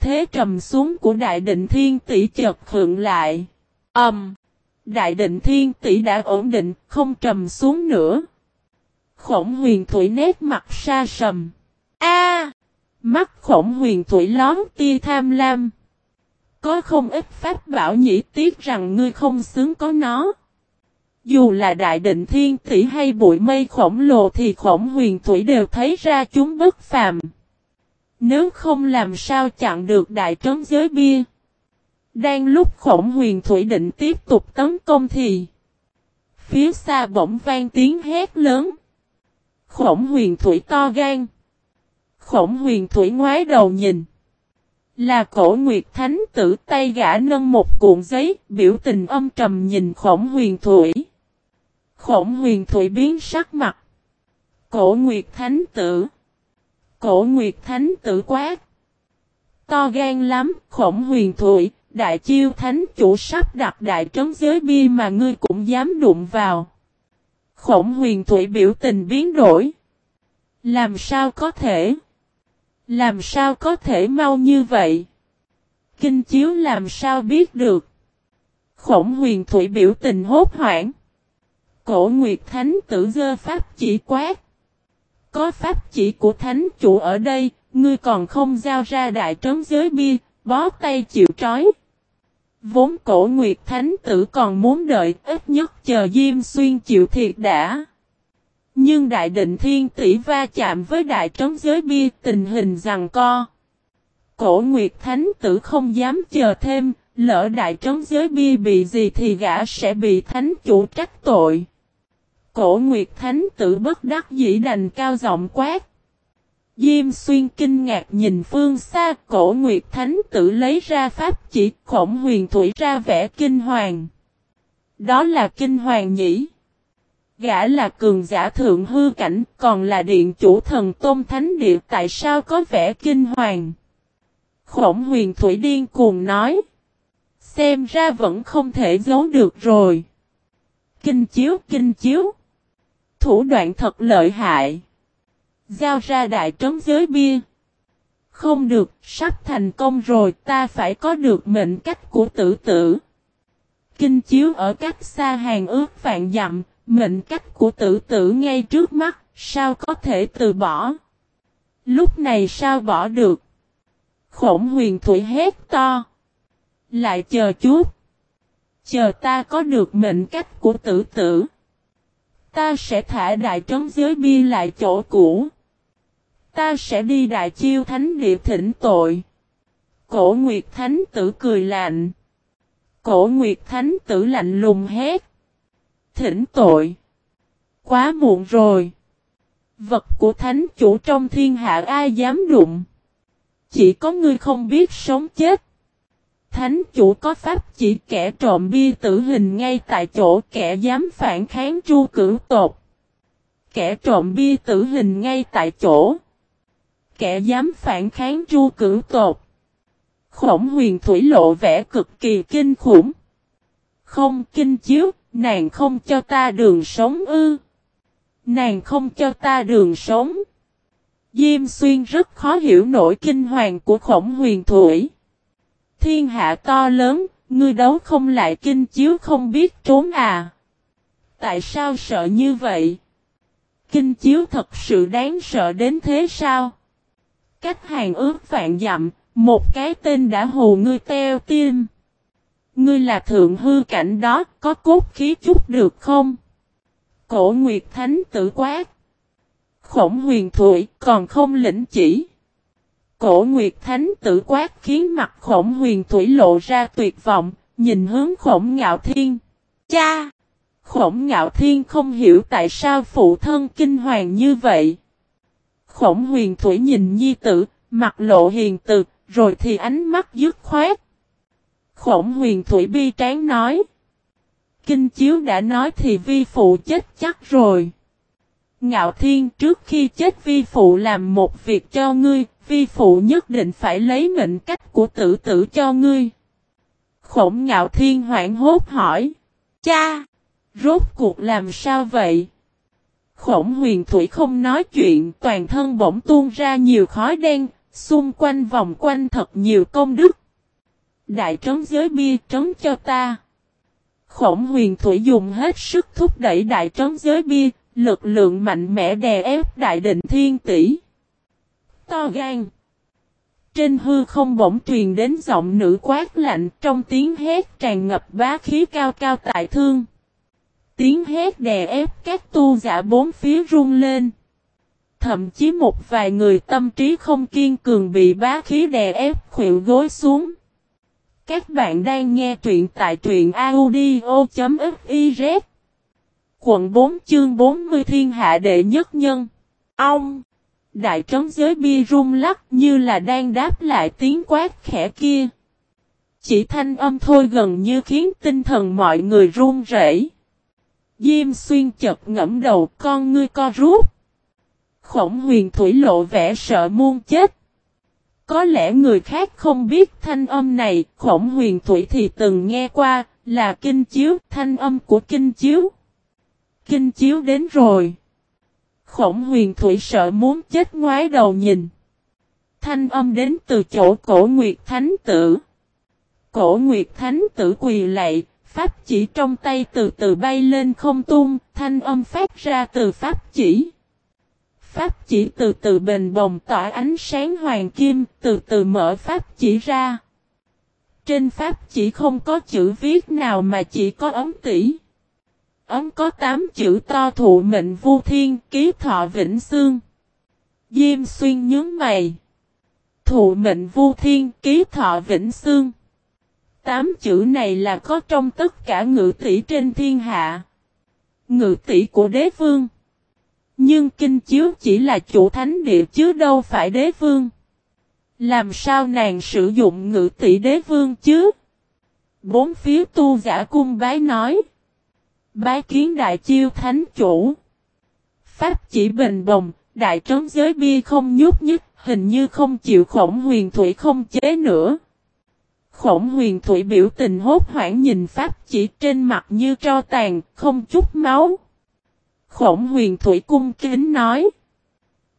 Thế trầm xuống của đại định thiên tỷ chợt khượng lại. Ầm. Đại định thiên tỷ đã ổn định, không trầm xuống nữa. Khổng huyền thủy nét mặt xa sầm. A! mắt khổng huyền thủy lón tia tham lam. Có không ít pháp bảo nhĩ tiếc rằng ngươi không xứng có nó. Dù là đại định thiên tỷ hay bụi mây khổng lồ thì khổng huyền thủy đều thấy ra chúng bất phàm. Nếu không làm sao chặn được đại trấn giới bia. Đang lúc khổng huyền thủy định tiếp tục tấn công thì, Phía xa bỗng vang tiếng hét lớn. Khổng huyền thủy to gan. Khổng huyền thủy ngoái đầu nhìn. Là cổ nguyệt thánh tử tay gã nâng một cuộn giấy, Biểu tình âm trầm nhìn khổng huyền thủy. Khổng huyền thủy biến sắc mặt. Cổ nguyệt thánh tử. Cổ nguyệt thánh tử quát. To gan lắm, khổng huyền thủy Đại chiêu thánh chủ sắp đặt đại trấn giới bia mà ngươi cũng dám đụng vào. Khổng huyền thủy biểu tình biến đổi. Làm sao có thể? Làm sao có thể mau như vậy? Kinh chiếu làm sao biết được? Khổng huyền thủy biểu tình hốt hoảng. Cổ Nguyệt Thánh tử dơ pháp chỉ quát. Có pháp chỉ của Thánh chủ ở đây, ngươi còn không giao ra đại trấn giới bia, bó tay chịu trói. Vốn cổ Nguyệt Thánh Tử còn muốn đợi ít nhất chờ Diêm Xuyên chịu thiệt đã. Nhưng Đại Định Thiên Tỷ va chạm với Đại Trấn Giới Bia tình hình rằng co. Cổ Nguyệt Thánh Tử không dám chờ thêm, Lỡ đại trấn giới bia bị gì thì gã sẽ bị thánh chủ trách tội. Cổ Nguyệt Thánh tử bất đắc dĩ đành cao giọng quát. Diêm xuyên kinh ngạc nhìn phương xa cổ Nguyệt Thánh tử lấy ra pháp chỉ khổng huyền thủy ra vẻ kinh hoàng. Đó là kinh hoàng nhỉ. Gã là cường giả thượng hư cảnh, còn là điện chủ thần tôn thánh địa, tại sao có vẻ kinh hoàng. Khổng huyền thủy điên cuồng nói. Xem ra vẫn không thể giấu được rồi. Kinh chiếu kinh chiếu. Thủ đoạn thật lợi hại. Giao ra đại trấn giới bia. Không được, sắp thành công rồi ta phải có được mệnh cách của tử tử. Kinh chiếu ở cách xa hàng ước vạn dặm, mệnh cách của tử tử ngay trước mắt, sao có thể từ bỏ. Lúc này sao bỏ được. Khổng huyền thủy hét to. Lại chờ chút. Chờ ta có được mệnh cách của tử tử. Ta sẽ thả đại trấn giới bia lại chỗ cũ. Ta sẽ đi đại chiêu thánh địa thỉnh tội. Cổ Nguyệt Thánh tử cười lạnh. Cổ Nguyệt Thánh tử lạnh lùng hét. Thỉnh tội. Quá muộn rồi. Vật của thánh chủ trong thiên hạ ai dám đụng. Chỉ có ngươi không biết sống chết. Thánh chủ có pháp chỉ kẻ trộm bia tử hình ngay tại chỗ, kẻ dám phản kháng chu cử tột. Kẻ trộm bia tử hình ngay tại chỗ. Kẻ dám phản kháng chu cử tột. Khổng huyền thủy lộ vẻ cực kỳ kinh khủng. Không kinh chiếu, nàng không cho ta đường sống ư. Nàng không cho ta đường sống. Diêm xuyên rất khó hiểu nổi kinh hoàng của khổng huyền thủy. Thiên hạ to lớn, ngươi đấu không lại kinh chiếu không biết trốn à. Tại sao sợ như vậy? Kinh chiếu thật sự đáng sợ đến thế sao? Cách hàng ước vạn dặm, một cái tên đã hù ngươi teo tim. Ngươi là thượng hư cảnh đó, có cốt khí chút được không? Cổ Nguyệt Thánh tử quát. Khổng huyền thụy còn không lĩnh chỉ. Cổ Nguyệt Thánh tử quát khiến mặt khổng huyền thủy lộ ra tuyệt vọng, nhìn hướng khổng ngạo thiên. Cha! Khổng ngạo thiên không hiểu tại sao phụ thân kinh hoàng như vậy. Khổng huyền thủy nhìn nhi tử, mặt lộ hiền từ, rồi thì ánh mắt dứt khoát. Khổng huyền thủy bi tráng nói. Kinh chiếu đã nói thì vi phụ chết chắc rồi. Ngạo thiên trước khi chết vi phụ làm một việc cho ngươi, vi phụ nhất định phải lấy mệnh cách của tử tử cho ngươi. Khổng ngạo thiên hoảng hốt hỏi. Cha! Rốt cuộc làm sao vậy? Khổng huyền thủy không nói chuyện, toàn thân bỗng tuôn ra nhiều khói đen, xung quanh vòng quanh thật nhiều công đức. Đại trấn giới bia trấn cho ta. Khổng huyền thủy dùng hết sức thúc đẩy đại trấn giới bia, lực lượng mạnh mẽ đè ép đại định thiên tỷ. To gan. Trên hư không bỗng truyền đến giọng nữ quát lạnh trong tiếng hét tràn ngập bá khí cao cao tại thương. Tiếng hét đè ép các tu giả bốn phía rung lên. Thậm chí một vài người tâm trí không kiên cường bị bá khí đè ép khuỵu gối xuống. Các bạn đang nghe truyện tại truyện audio.fiz Quận 4 chương 40 thiên hạ đệ nhất nhân. Ông! Đại trấn giới bia rung lắc như là đang đáp lại tiếng quát khẽ kia. Chỉ thanh âm thôi gần như khiến tinh thần mọi người run rẩy. Diêm xuyên chật ngẫm đầu con ngươi co rút. Khổng huyền thủy lộ vẻ sợ muôn chết. Có lẽ người khác không biết thanh âm này, khổng huyền thủy thì từng nghe qua, là kinh chiếu, thanh âm của kinh chiếu. Kinh chiếu đến rồi. Khổng huyền thủy sợ muốn chết ngoái đầu nhìn. Thanh âm đến từ chỗ cổ Nguyệt Thánh Tử. Cổ Nguyệt Thánh Tử quỳ lạy, pháp chỉ trong tay từ từ bay lên không tung, thanh âm phát ra từ pháp chỉ. Pháp chỉ từ từ bền bồng tỏa ánh sáng hoàng kim, từ từ mở pháp chỉ ra. Trên pháp chỉ không có chữ viết nào mà chỉ có ống tỷ. ống có 8 chữ to thụ mệnh vu thiên ký thọ vĩnh xương. Diêm xuyên nhướng mày. Thụ mệnh vu thiên ký thọ vĩnh xương. Tám chữ này là có trong tất cả ngự tỷ trên thiên hạ. Ngự tỷ của đế vương. Nhưng kinh chiếu chỉ là chủ thánh địa chứ đâu phải đế vương. Làm sao nàng sử dụng ngự tỷ đế vương chứ? Bốn phía tu giả cung bái nói. Bái kiến đại chiêu thánh chủ. Pháp chỉ bình bồng, đại trấn giới bia không nhúc nhích, hình như không chịu khổng huyền thủy không chế nữa. Khổng huyền thủy biểu tình hốt hoảng nhìn Pháp chỉ trên mặt như tro tàn, không chút máu. Khổng huyền thủy cung kính nói.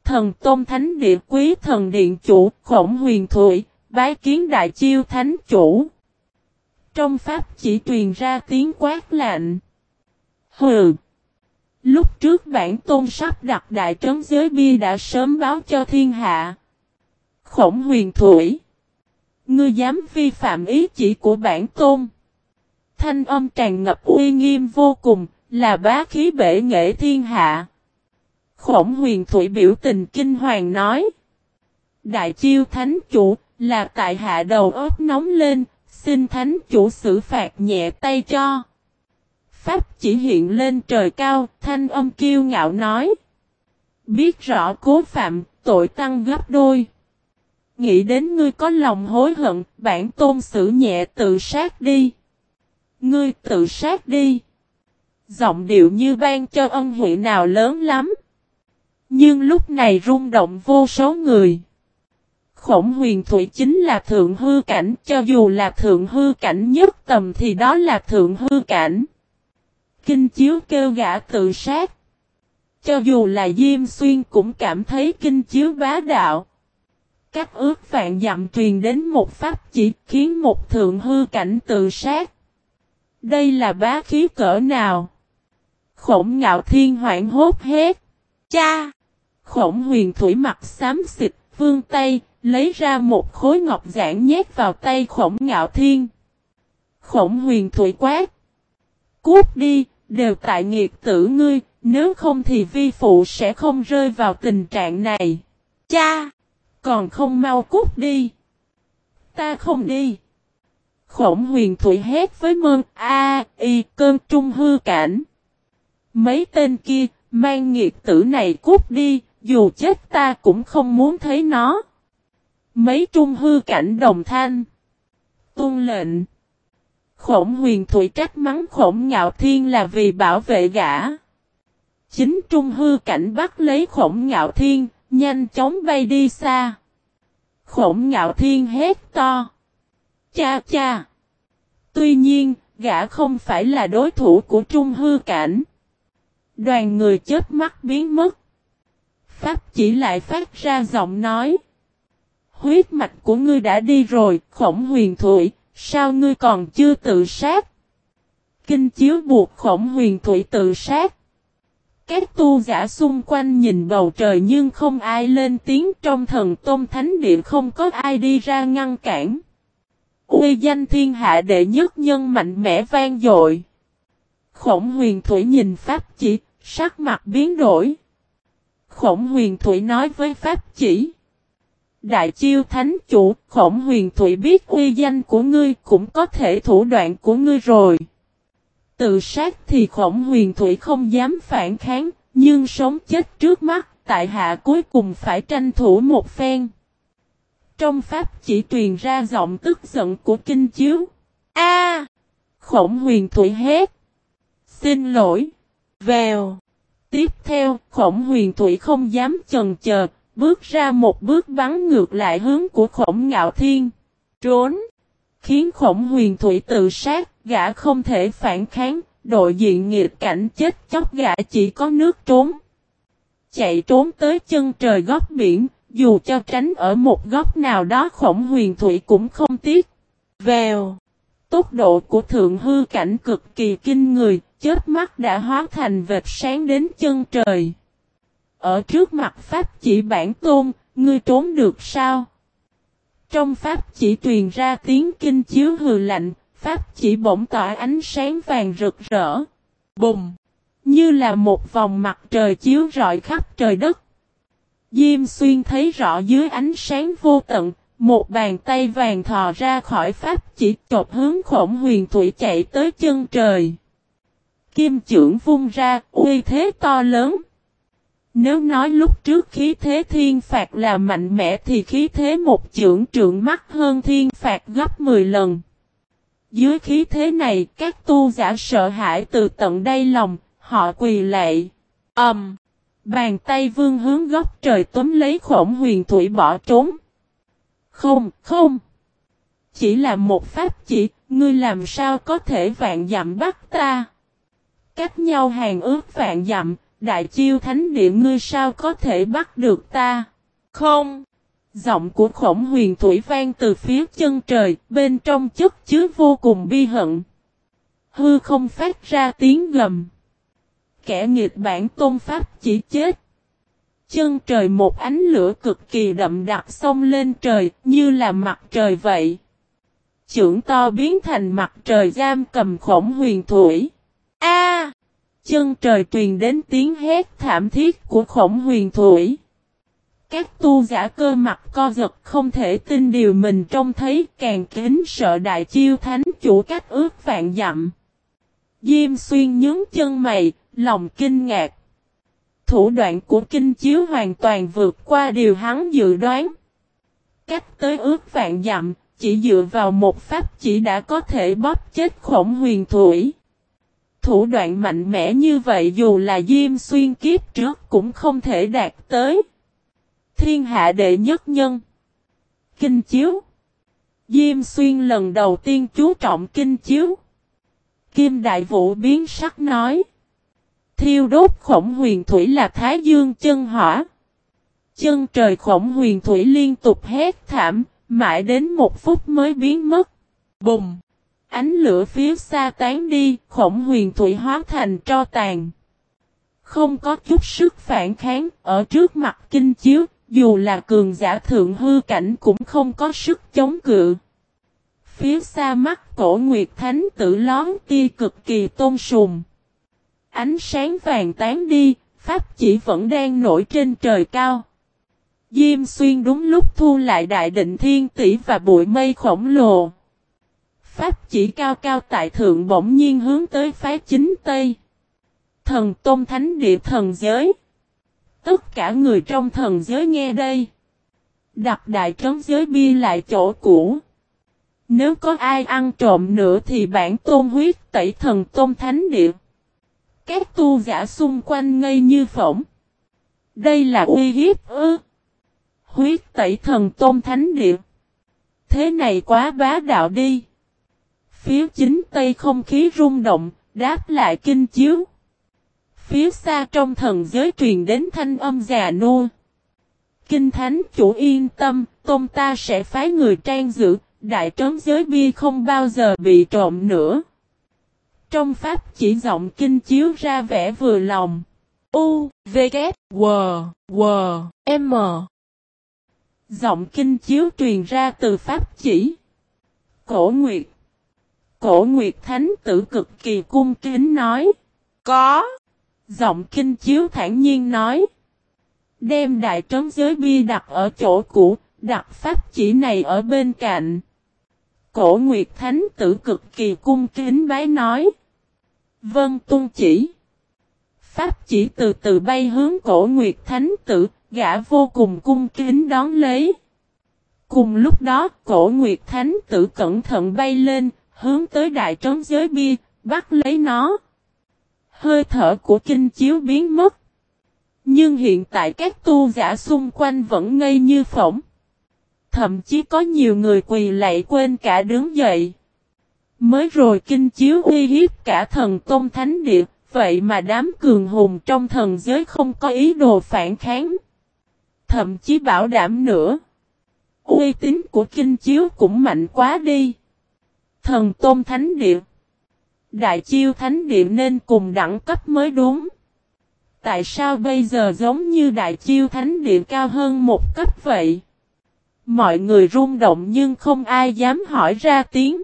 Thần Tôn Thánh Địa Quý Thần Điện Chủ Khổng Huyền Thủy, bái kiến Đại Chiêu Thánh Chủ. Trong Pháp chỉ truyền ra tiếng quát lạnh. Hừ! Lúc trước bản tôn sắp đặt đại trấn giới bia đã sớm báo cho thiên hạ. Khổng huyền thủy. Ngươi dám vi phạm ý chỉ của bản tôn. Thanh âm tràn ngập uy nghiêm vô cùng, là bá khí bể nghệ thiên hạ. Khổng huyền thủy biểu tình kinh hoàng nói. Đại chiêu thánh chủ, là tại hạ đầu óc nóng lên, xin thánh chủ xử phạt nhẹ tay cho. Pháp chỉ hiện lên trời cao, thanh âm kiêu ngạo nói. Biết rõ cố phạm, tội tăng gấp đôi. Nghĩ đến ngươi có lòng hối hận, bản tôn xử nhẹ tự sát đi. Ngươi tự sát đi. Giọng điệu như ban cho ân huệ nào lớn lắm. Nhưng lúc này rung động vô số người. Khổng huyền thủy chính là thượng hư cảnh, cho dù là thượng hư cảnh nhất tầm thì đó là thượng hư cảnh. Kinh chiếu kêu gã tự sát. Cho dù là Diêm Xuyên cũng cảm thấy kinh chiếu bá đạo. Các ước vạn dặm truyền đến một pháp chỉ khiến một thượng hư cảnh tự sát. Đây là bá khí cỡ nào? Khổng ngạo thiên hoảng hốt hết. Cha! Khổng huyền thủy mặt xám xịt, vương tay, lấy ra một khối ngọc giản nhét vào tay khổng ngạo thiên. Khổng huyền thủy quát. Cút đi, đều tại nghiệt tử ngươi, nếu không thì vi phụ sẽ không rơi vào tình trạng này. Cha! Còn không mau cút đi. Ta không đi. Khổng huyền thủy hét với mơn A, Y, cơn trung hư cảnh. Mấy tên kia, mang nghiệt tử này cút đi, dù chết ta cũng không muốn thấy nó. Mấy trung hư cảnh đồng thanh. Tôn lệnh. Khổng huyền thủy trách mắng khổng ngạo thiên là vì bảo vệ gã. Chính trung hư cảnh bắt lấy khổng ngạo thiên, nhanh chóng bay đi xa. Khổng ngạo thiên hét to. Cha cha. Tuy nhiên, gã không phải là đối thủ của trung hư cảnh. Đoàn người chết mắt biến mất. Pháp chỉ lại phát ra giọng nói. Huyết mạch của ngươi đã đi rồi, khổng huyền thủy, sao ngươi còn chưa tự sát? Kinh chiếu buộc khổng huyền thủy tự sát. Các tu giả xung quanh nhìn bầu trời nhưng không ai lên tiếng trong thần tôn thánh địa không có ai đi ra ngăn cản. Uy danh thiên hạ đệ nhất nhân mạnh mẽ vang dội. Khổng huyền thủy nhìn pháp chỉ, sắc mặt biến đổi. Khổng huyền thủy nói với pháp chỉ. Đại chiêu thánh chủ, khổng huyền thủy biết uy danh của ngươi cũng có thể thủ đoạn của ngươi rồi. Tự sát thì khổng huyền thủy không dám phản kháng, nhưng sống chết trước mắt, tại hạ cuối cùng phải tranh thủ một phen. Trong pháp chỉ truyền ra giọng tức giận của kinh chiếu. A! khổng huyền thủy hét. Xin lỗi. Vèo. Tiếp theo, khổng huyền thủy không dám chần chờ, bước ra một bước bắn ngược lại hướng của khổng ngạo thiên. Trốn. Khiến khổng huyền thủy tự sát, gã không thể phản kháng, đội diện nghiệt cảnh chết chóc gã chỉ có nước trốn. Chạy trốn tới chân trời góc biển, dù cho tránh ở một góc nào đó khổng huyền thủy cũng không tiếc. Vèo. Tốc độ của thượng hư cảnh cực kỳ kinh người, chết mắt đã hóa thành vệt sáng đến chân trời. Ở trước mặt Pháp chỉ bản tôn, ngươi trốn được sao? Trong Pháp chỉ truyền ra tiếng kinh chiếu hừ lạnh, Pháp chỉ bỗng tỏa ánh sáng vàng rực rỡ. Bùng! Như là một vòng mặt trời chiếu rọi khắp trời đất. Diêm xuyên thấy rõ dưới ánh sáng vô tận, Một bàn tay vàng thò ra khỏi pháp chỉ chộp hướng khổng huyền thủy chạy tới chân trời. Kim trưởng vung ra, uy thế to lớn. Nếu nói lúc trước khí thế thiên phạt là mạnh mẽ thì khí thế một trưởng trượng mắt hơn thiên phạt gấp 10 lần. Dưới khí thế này, các tu giả sợ hãi từ tận đây lòng, họ quỳ lệ. Ầm! Um, bàn tay vương hướng góc trời tóm lấy khổng huyền thủy bỏ trốn. Không, không! Chỉ là một pháp chỉ, ngươi làm sao có thể vạn dặm bắt ta? Cách nhau hàng ước vạn dặm, đại chiêu thánh địa ngươi sao có thể bắt được ta? Không! Giọng của khổng huyền thủy vang từ phía chân trời, bên trong chất chứa vô cùng bi hận. Hư không phát ra tiếng gầm. Kẻ nghiệt bản tôn pháp chỉ chết. Chân trời một ánh lửa cực kỳ đậm đặc xông lên trời, như là mặt trời vậy. Chưởng to biến thành mặt trời giam cầm khổng huyền thủy. A! Chân trời truyền đến tiếng hét thảm thiết của khổng huyền thủy. Các tu giả cơ mặt co giật không thể tin điều mình trông thấy càng kính sợ đại chiêu thánh chủ cách ước vạn dặm. Diêm xuyên nhướng chân mày, lòng kinh ngạc. Thủ đoạn của kinh chiếu hoàn toàn vượt qua điều hắn dự đoán. Cách tới ước vạn dặm, chỉ dựa vào một pháp chỉ đã có thể bóp chết khổng huyền thủy. Thủ đoạn mạnh mẽ như vậy dù là Diêm Xuyên kiếp trước cũng không thể đạt tới. Thiên hạ đệ nhất nhân. Kinh chiếu. Diêm Xuyên lần đầu tiên chú trọng kinh chiếu. Kim Đại Vũ biến sắc nói. Thiêu đốt khổng huyền thủy là Thái Dương chân hỏa. Chân trời khổng huyền thủy liên tục hét thảm, mãi đến một phút mới biến mất. Bùng! Ánh lửa phía xa tán đi, khổng huyền thủy hóa thành tro tàn. Không có chút sức phản kháng, ở trước mặt kinh chiếu, dù là cường giả thượng hư cảnh cũng không có sức chống cự. Phía xa mắt cổ Nguyệt Thánh tử lón tia cực kỳ tôn sùng. Ánh sáng vàng tán đi, pháp chỉ vẫn đang nổi trên trời cao. Diêm xuyên đúng lúc thu lại đại định thiên tỷ và bụi mây khổng lồ. Pháp chỉ cao cao tại thượng bỗng nhiên hướng tới phái chính Tây. Thần Tôn Thánh Địa Thần Giới. Tất cả người trong thần giới nghe đây. Đặt đại trấn giới bia lại chỗ cũ. Nếu có ai ăn trộm nữa thì bản tôn huyết tẩy thần tôn thánh địa. Các tu giả xung quanh ngây như phỏng. Đây là uy hiếp ư. Huyết tẩy thần tôn thánh địa. Thế này quá bá đạo đi. Phía chính tây không khí rung động, đáp lại kinh chiếu. Phía xa trong thần giới truyền đến thanh âm già nua. Kinh thánh chủ yên tâm, tôn ta sẽ phái người trang giữ, đại trấn giới bia không bao giờ bị trộm nữa. Trong pháp chỉ giọng kinh chiếu ra vẻ vừa lòng. U, V, K, W, W, M. Giọng kinh chiếu truyền ra từ pháp chỉ. Cổ Nguyệt. Cổ Nguyệt Thánh tử cực kỳ cung kính nói. Có. Giọng kinh chiếu thản nhiên nói. Đem đại trấn giới bia đặt ở chỗ cũ, đặt pháp chỉ này ở bên cạnh. Cổ Nguyệt Thánh tử cực kỳ cung kính bái nói. Vân tung chỉ. Pháp chỉ từ từ bay hướng cổ Nguyệt Thánh tử, gã vô cùng cung kính đón lấy. Cùng lúc đó, cổ Nguyệt Thánh tử cẩn thận bay lên, hướng tới đại trấn giới bia, bắt lấy nó. Hơi thở của kinh chiếu biến mất. Nhưng hiện tại các tu giả xung quanh vẫn ngây như phỏng. Thậm chí có nhiều người quỳ lạy quên cả đứng dậy. Mới rồi kinh chiếu uy hiếp cả thần tôn thánh địa, vậy mà đám cường hùng trong thần giới không có ý đồ phản kháng. Thậm chí bảo đảm nữa. Uy tín của kinh chiếu cũng mạnh quá đi. Thần tôn thánh địa. Đại chiêu thánh địa nên cùng đẳng cấp mới đúng. Tại sao bây giờ giống như đại chiêu thánh địa cao hơn một cấp vậy? Mọi người rung động nhưng không ai dám hỏi ra tiếng.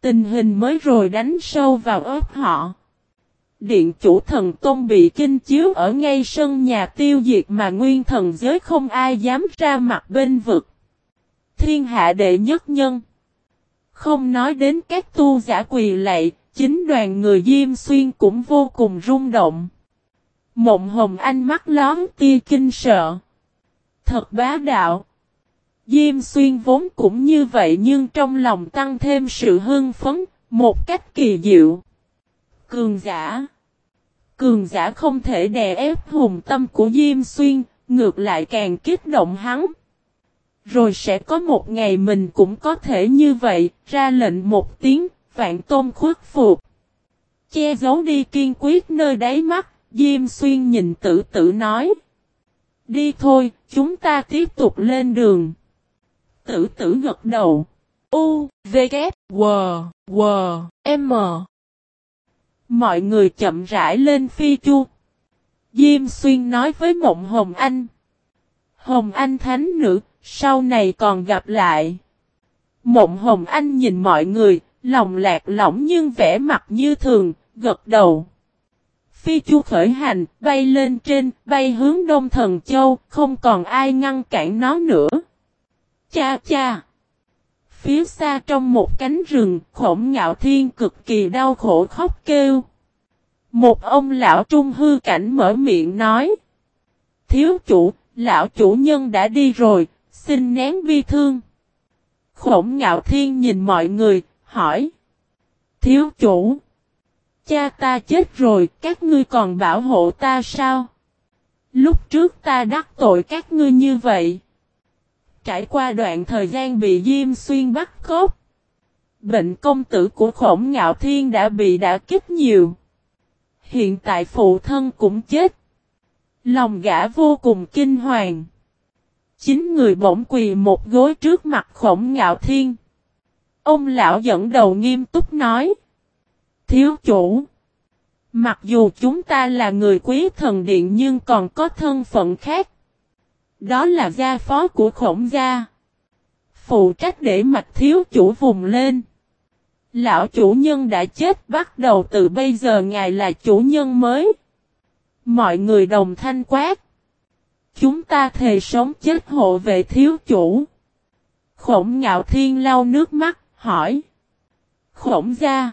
Tình hình mới rồi đánh sâu vào ớt họ. Điện chủ thần tôn bị kinh chiếu ở ngay sân nhà tiêu diệt mà nguyên thần giới không ai dám ra mặt bên vực. thiên hạ đệ nhất nhân. Không nói đến các tu giả quỳ lạy, chính đoàn người Diêm Xuyên cũng vô cùng rung động. Mộng hồng anh mắt lón tia kinh sợ. Thật bá đạo. Diêm Xuyên vốn cũng như vậy nhưng trong lòng tăng thêm sự hưng phấn, một cách kỳ diệu. Cường giả Cường giả không thể đè ép hùng tâm của Diêm Xuyên, ngược lại càng kích động hắn. Rồi sẽ có một ngày mình cũng có thể như vậy, ra lệnh một tiếng, vạn tôn khuất phục. Che giấu đi kiên quyết nơi đáy mắt, Diêm Xuyên nhìn tử tử nói. Đi thôi, chúng ta tiếp tục lên đường. Tử tử gật đầu. U, V, K, W, W, M. Mọi người chậm rãi lên phi chu. Diêm Xuyên nói với Mộng Hồng Anh. Hồng Anh thánh nữ, sau này còn gặp lại. Mộng Hồng Anh nhìn mọi người, lòng lạc lỏng nhưng vẻ mặt như thường, gật đầu. Phi chu khởi hành, bay lên trên, bay hướng Đông Thần Châu, không còn ai ngăn cản nó nữa. Cha cha! Phía xa trong một cánh rừng, khổng ngạo thiên cực kỳ đau khổ khóc kêu. Một ông lão trung hư cảnh mở miệng nói. Thiếu chủ, lão chủ nhân đã đi rồi, xin nén bi thương. Khổng ngạo thiên nhìn mọi người, hỏi. Thiếu chủ. Cha ta chết rồi, các ngươi còn bảo hộ ta sao? Lúc trước ta đắc tội các ngươi như vậy. Trải qua đoạn thời gian bị Diêm Xuyên bắt cốt. Bệnh công tử của khổng ngạo thiên đã bị đã kích nhiều. Hiện tại phụ thân cũng chết. Lòng gã vô cùng kinh hoàng chín người bỗng quỳ một gối trước mặt khổng ngạo thiên. Ông lão dẫn đầu nghiêm túc nói. Thiếu chủ. Mặc dù chúng ta là người quý thần điện nhưng còn có thân phận khác. Đó là gia phó của khổng gia. Phụ trách để mạch thiếu chủ vùng lên. Lão chủ nhân đã chết bắt đầu từ bây giờ ngài là chủ nhân mới. Mọi người đồng thanh quát. Chúng ta thề sống chết hộ vệ thiếu chủ. Khổng ngạo thiên lau nước mắt, hỏi. Khổng gia.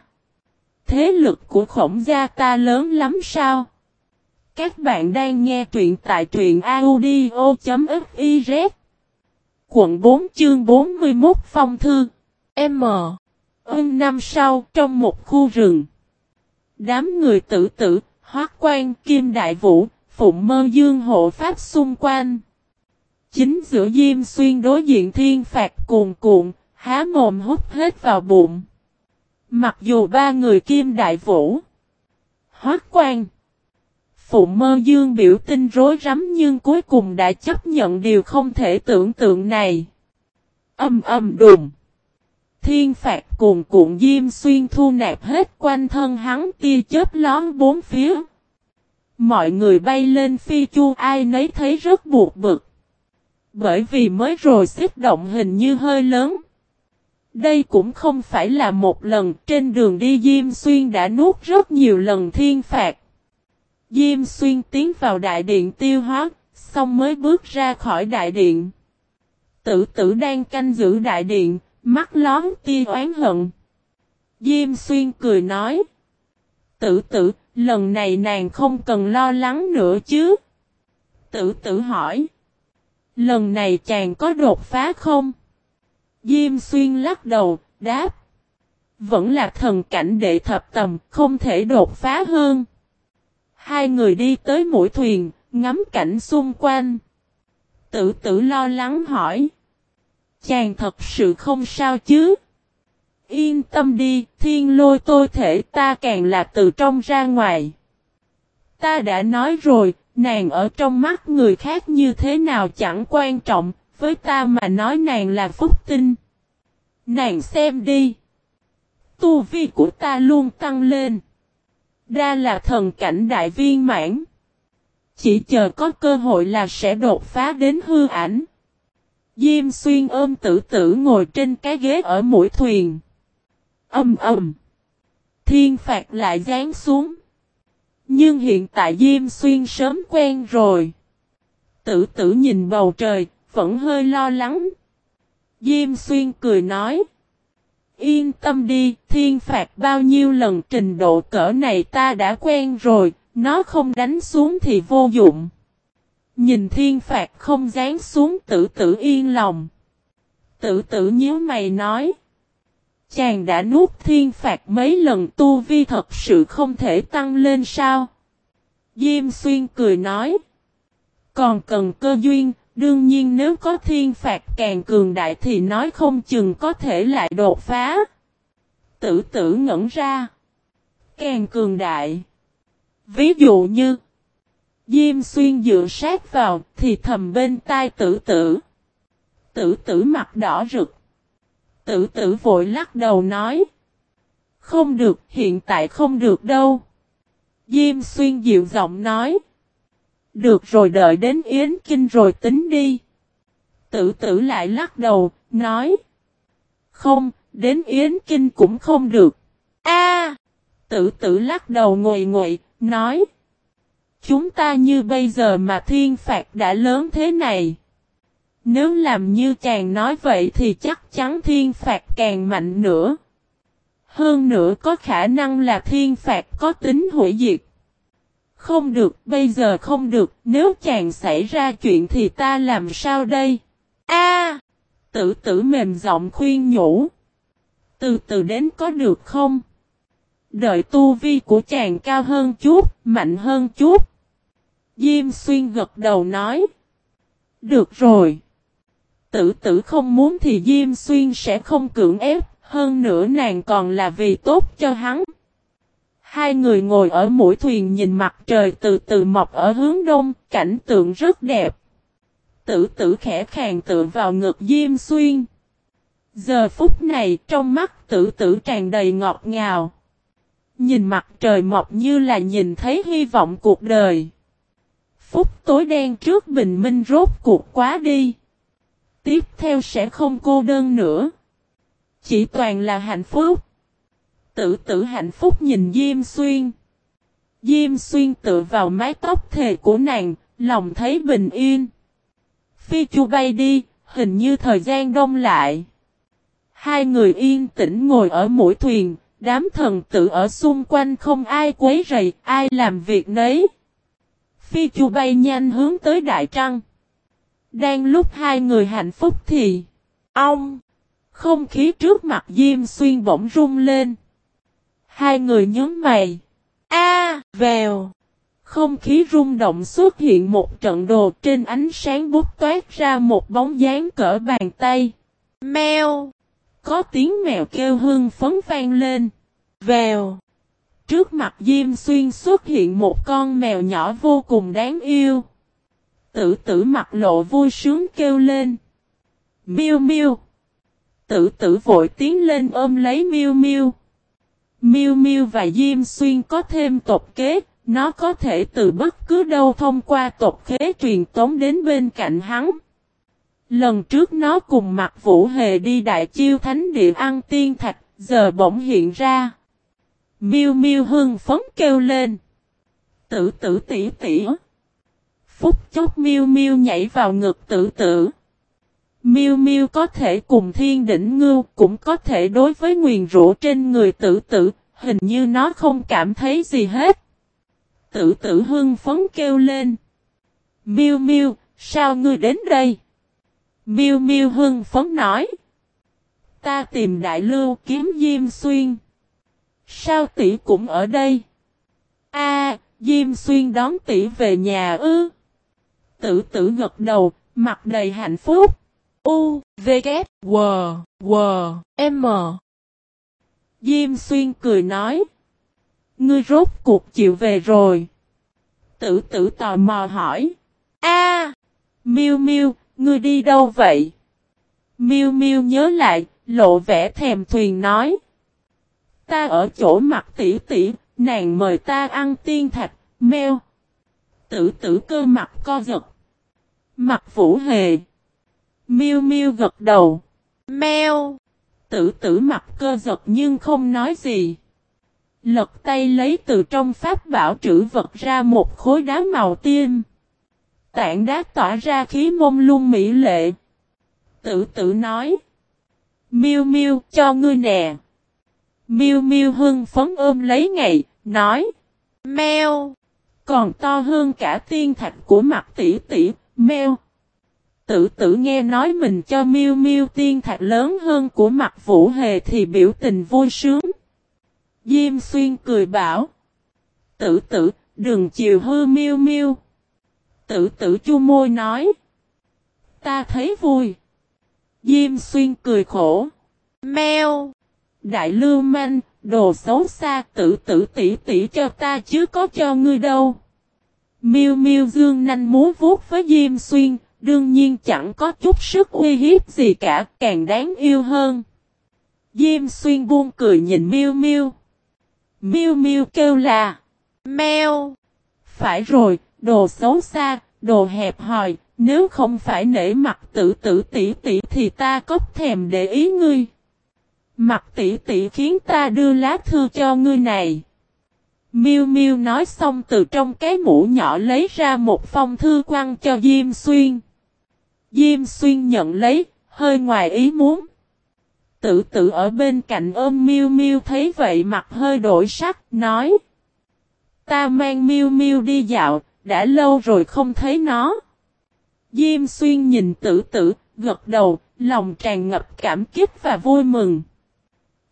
Thế lực của khổng gia ta lớn lắm sao? Các bạn đang nghe truyện tại truyện audio.fiz. Quận 4 chương 41 phong thư. M. Ưng năm sau trong một khu rừng. Đám người tử tử, hoác quan, kim đại vũ, phụng mơ dương hộ pháp xung quanh. Chính giữa Diêm Xuyên đối diện thiên phạt cuồn cuộn, há mồm hút hết vào bụng. Mặc dù ba người kim đại vũ, hoác quan, Phụng mơ dương biểu tin rối rắm nhưng cuối cùng đã chấp nhận điều không thể tưởng tượng này. Âm âm đùng. Thiên phạt cuồn cuộn diêm xuyên thu nạp hết quanh thân hắn tia chớp lón bốn phía. Mọi người bay lên phi chu ai nấy thấy rất buộc bực. Bởi vì mới rồi xích động hình như hơi lớn. Đây cũng không phải là một lần trên đường đi Diêm Xuyên đã nuốt rất nhiều lần thiên phạt. Diêm Xuyên tiến vào đại điện tiêu hóa, xong mới bước ra khỏi đại điện. Tử tử đang canh giữ đại điện, mắt lón tia oán hận. Diêm Xuyên cười nói. Tử tử, lần này nàng không cần lo lắng nữa chứ. Tử tử hỏi. Lần này chàng có đột phá không? Diêm Xuyên lắc đầu, đáp. Vẫn là thần cảnh đệ thập tầm, không thể đột phá hơn. Hai người đi tới mũi thuyền, ngắm cảnh xung quanh. Tử tử lo lắng hỏi. Chàng thật sự không sao chứ? Yên tâm đi, thiên lôi tôi thể ta càng là từ trong ra ngoài. Ta đã nói rồi, nàng ở trong mắt người khác như thế nào chẳng quan trọng, với ta mà nói nàng là phúc tinh. Nàng xem đi. Tu vi của ta luôn tăng lên. Đa là thần cảnh đại viên mãn. Chỉ chờ có cơ hội là sẽ đột phá đến hư ảnh. Diêm xuyên ôm tử tử ngồi trên cái ghế ở mũi thuyền. Âm ầm. Thiên phạt lại giáng xuống. Nhưng hiện tại Diêm xuyên sớm quen rồi. Tử tử nhìn bầu trời, vẫn hơi lo lắng. Diêm xuyên cười nói. Yên tâm đi, thiên phạt bao nhiêu lần trình độ cỡ này ta đã quen rồi, nó không đánh xuống thì vô dụng. Nhìn thiên phạt không dán xuống tử tử yên lòng. Tử tử nhớ mày nói. Chàng đã nuốt thiên phạt mấy lần tu vi thật sự không thể tăng lên sao? Diêm xuyên cười nói. Còn cần cơ duyên, đương nhiên nếu có thiên phạt càng cường đại thì nói không chừng có thể lại đột phá. Tử tử ngẩn ra. Càng cường đại. Ví dụ như. Diêm xuyên dựa sát vào thì thầm bên tai tử tử. Tử tử mặt đỏ rực. Tử tử vội lắc đầu nói. Không được, hiện tại không được đâu. Diêm xuyên dịu giọng nói. Được rồi đợi đến Yến Kinh rồi tính đi. Tử tử lại lắc đầu, nói. Không, đến Yến Kinh cũng không được. A, Tử tử lắc đầu ngồi ngồi, nói. Chúng ta như bây giờ mà thiên phạt đã lớn thế này. Nếu làm như chàng nói vậy thì chắc chắn thiên phạt càng mạnh nữa. Hơn nữa có khả năng là thiên phạt có tính hủy diệt. Không được, bây giờ không được, nếu chàng xảy ra chuyện thì ta làm sao đây? A, Tử tử mềm giọng khuyên nhủ. Từ từ đến có được không? Đợi tu vi của chàng cao hơn chút, mạnh hơn chút. Diêm xuyên gật đầu nói. Được rồi. Tử tử không muốn thì Diêm xuyên sẽ không cưỡng ép, hơn nữa nàng còn là vì tốt cho hắn. Hai người ngồi ở mũi thuyền nhìn mặt trời từ từ mọc ở hướng đông, cảnh tượng rất đẹp. Tử tử khẽ khàng tựa vào ngực Diêm Xuyên. Giờ phút này trong mắt tử tử tràn đầy ngọt ngào. Nhìn mặt trời mọc như là nhìn thấy hy vọng cuộc đời. Phút tối đen trước bình minh rốt cuộc quá đi. Tiếp theo sẽ không cô đơn nữa. Chỉ toàn là hạnh phúc. Tử tử hạnh phúc nhìn Diêm Xuyên. Diêm Xuyên tự vào mái tóc thề của nàng, lòng thấy bình yên. Phi chu bay đi, hình như thời gian đông lại. Hai người yên tĩnh ngồi ở mũi thuyền, đám thần tử ở xung quanh không ai quấy rầy, ai làm việc nấy. Phi chu bay nhanh hướng tới Đại Trăng. Đang lúc hai người hạnh phúc thì... Ông! Không khí trước mặt Diêm Xuyên bỗng rung lên. Hai người nhấn mày. A, vèo. Không khí rung động xuất hiện một trận đồ trên ánh sáng bút toát ra một bóng dáng cỡ bàn tay. Mèo. Có tiếng mèo kêu hương phấn vang lên. Vèo. Trước mặt Diêm Xuyên xuất hiện một con mèo nhỏ vô cùng đáng yêu. Tử tử mặt lộ vui sướng kêu lên. Miêu miêu. Tử tử vội tiến lên ôm lấy miêu miêu. Miu Miu và Diêm Xuyên có thêm tộc kế, nó có thể từ bất cứ đâu thông qua tộc kế truyền tống đến bên cạnh hắn. Lần trước nó cùng mặt Vũ Hề đi đại chiêu thánh địa ăn tiên thạch, giờ bỗng hiện ra. Miu Miu hưng phấn kêu lên. Tử tử tỉ tỉ. Phúc chốc Miu Miu nhảy vào ngực tử tử. Miu Miu có thể cùng thiên đỉnh ngưu, cũng có thể đối với nguyền rũ trên người tử tử, hình như nó không cảm thấy gì hết. Tử tử hưng phấn kêu lên. Miu Miu, sao ngươi đến đây? Miu Miu hưng phấn nói. Ta tìm đại lưu kiếm Diêm Xuyên. Sao tỷ cũng ở đây? A, Diêm Xuyên đón tỷ về nhà ư? Tử tử gật đầu, mặt đầy hạnh phúc. U, V, K, W, W, M. Diêm xuyên cười nói. Ngươi rốt cuộc chịu về rồi. Tử tử tò mò hỏi. A, Miu Miu, ngươi đi đâu vậy? Miu Miu nhớ lại, lộ vẻ thèm thuyền nói. Ta ở chỗ mặt tỷ tỷ, nàng mời ta ăn tiên thạch, meo. Tử tử cơ mặt co giật. Mặt vũ hề. Miu Miu gật đầu. Mèo. Tử tử mặt cơ giật nhưng không nói gì. Lật tay lấy từ trong pháp bảo trữ vật ra một khối đá màu tim. Tảng đá tỏa ra khí mông lung mỹ lệ. Tử tử nói. Miu Miu cho ngươi nè. Miu Miu hưng phấn ôm lấy ngày, nói. Mèo. Còn to hơn cả tiên thạch của mặt tỷ tỷ, mèo. Tử tử nghe nói mình cho miêu miêu tiên thạch lớn hơn của mặt vũ hề thì biểu tình vui sướng. Diêm xuyên cười bảo. Tử tử, đừng chiều hư miêu miêu. Tử tử chu môi nói. Ta thấy vui. Diêm xuyên cười khổ. Mèo. Đại lưu manh, đồ xấu xa tử tử tỷ tỷ cho ta chứ có cho ngươi đâu. Miêu miêu dương nanh múa vuốt với Diêm Xuyên, đương nhiên chẳng có chút sức uy hiếp gì cả, càng đáng yêu hơn. Diêm Xuyên buông cười nhìn miêu miêu. Miêu miêu kêu là Mèo. Phải rồi, đồ xấu xa, đồ hẹp hòi, nếu không phải nể mặt tử tử tỷ tỷ thì ta có thèm để ý ngươi. Mặt tỷ tỷ khiến ta đưa lá thư cho ngươi này. Miu Miu nói xong từ trong cái mũ nhỏ lấy ra một phong thư quăng cho Diêm Xuyên. Diêm Xuyên nhận lấy, hơi ngoài ý muốn. Tự tự ở bên cạnh ôm Miu Miu thấy vậy mặt hơi đổi sắc, nói: "Ta mang Miu Miu đi dạo, đã lâu rồi không thấy nó." Diêm Xuyên nhìn Tử Tử, gật đầu, lòng tràn ngập cảm kích và vui mừng.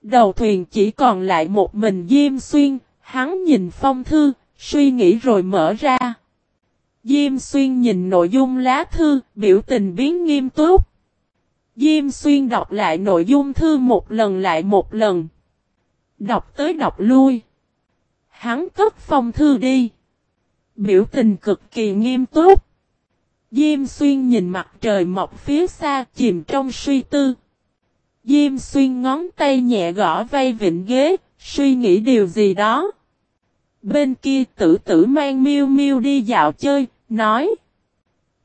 Đầu thuyền chỉ còn lại một mình Diêm Xuyên, hắn nhìn phong thư, suy nghĩ rồi mở ra. Diêm Xuyên nhìn nội dung lá thư, biểu tình biến nghiêm túc. Diêm Xuyên đọc lại nội dung thư một lần lại một lần. Đọc tới đọc lui. Hắn cất phong thư đi. Biểu tình cực kỳ nghiêm túc. Diêm Xuyên nhìn mặt trời mọc phía xa chìm trong suy tư. Diêm Xuyên ngón tay nhẹ gõ vây vịnh ghế, suy nghĩ điều gì đó. Bên kia tử tử mang Miu Miu đi dạo chơi, nói.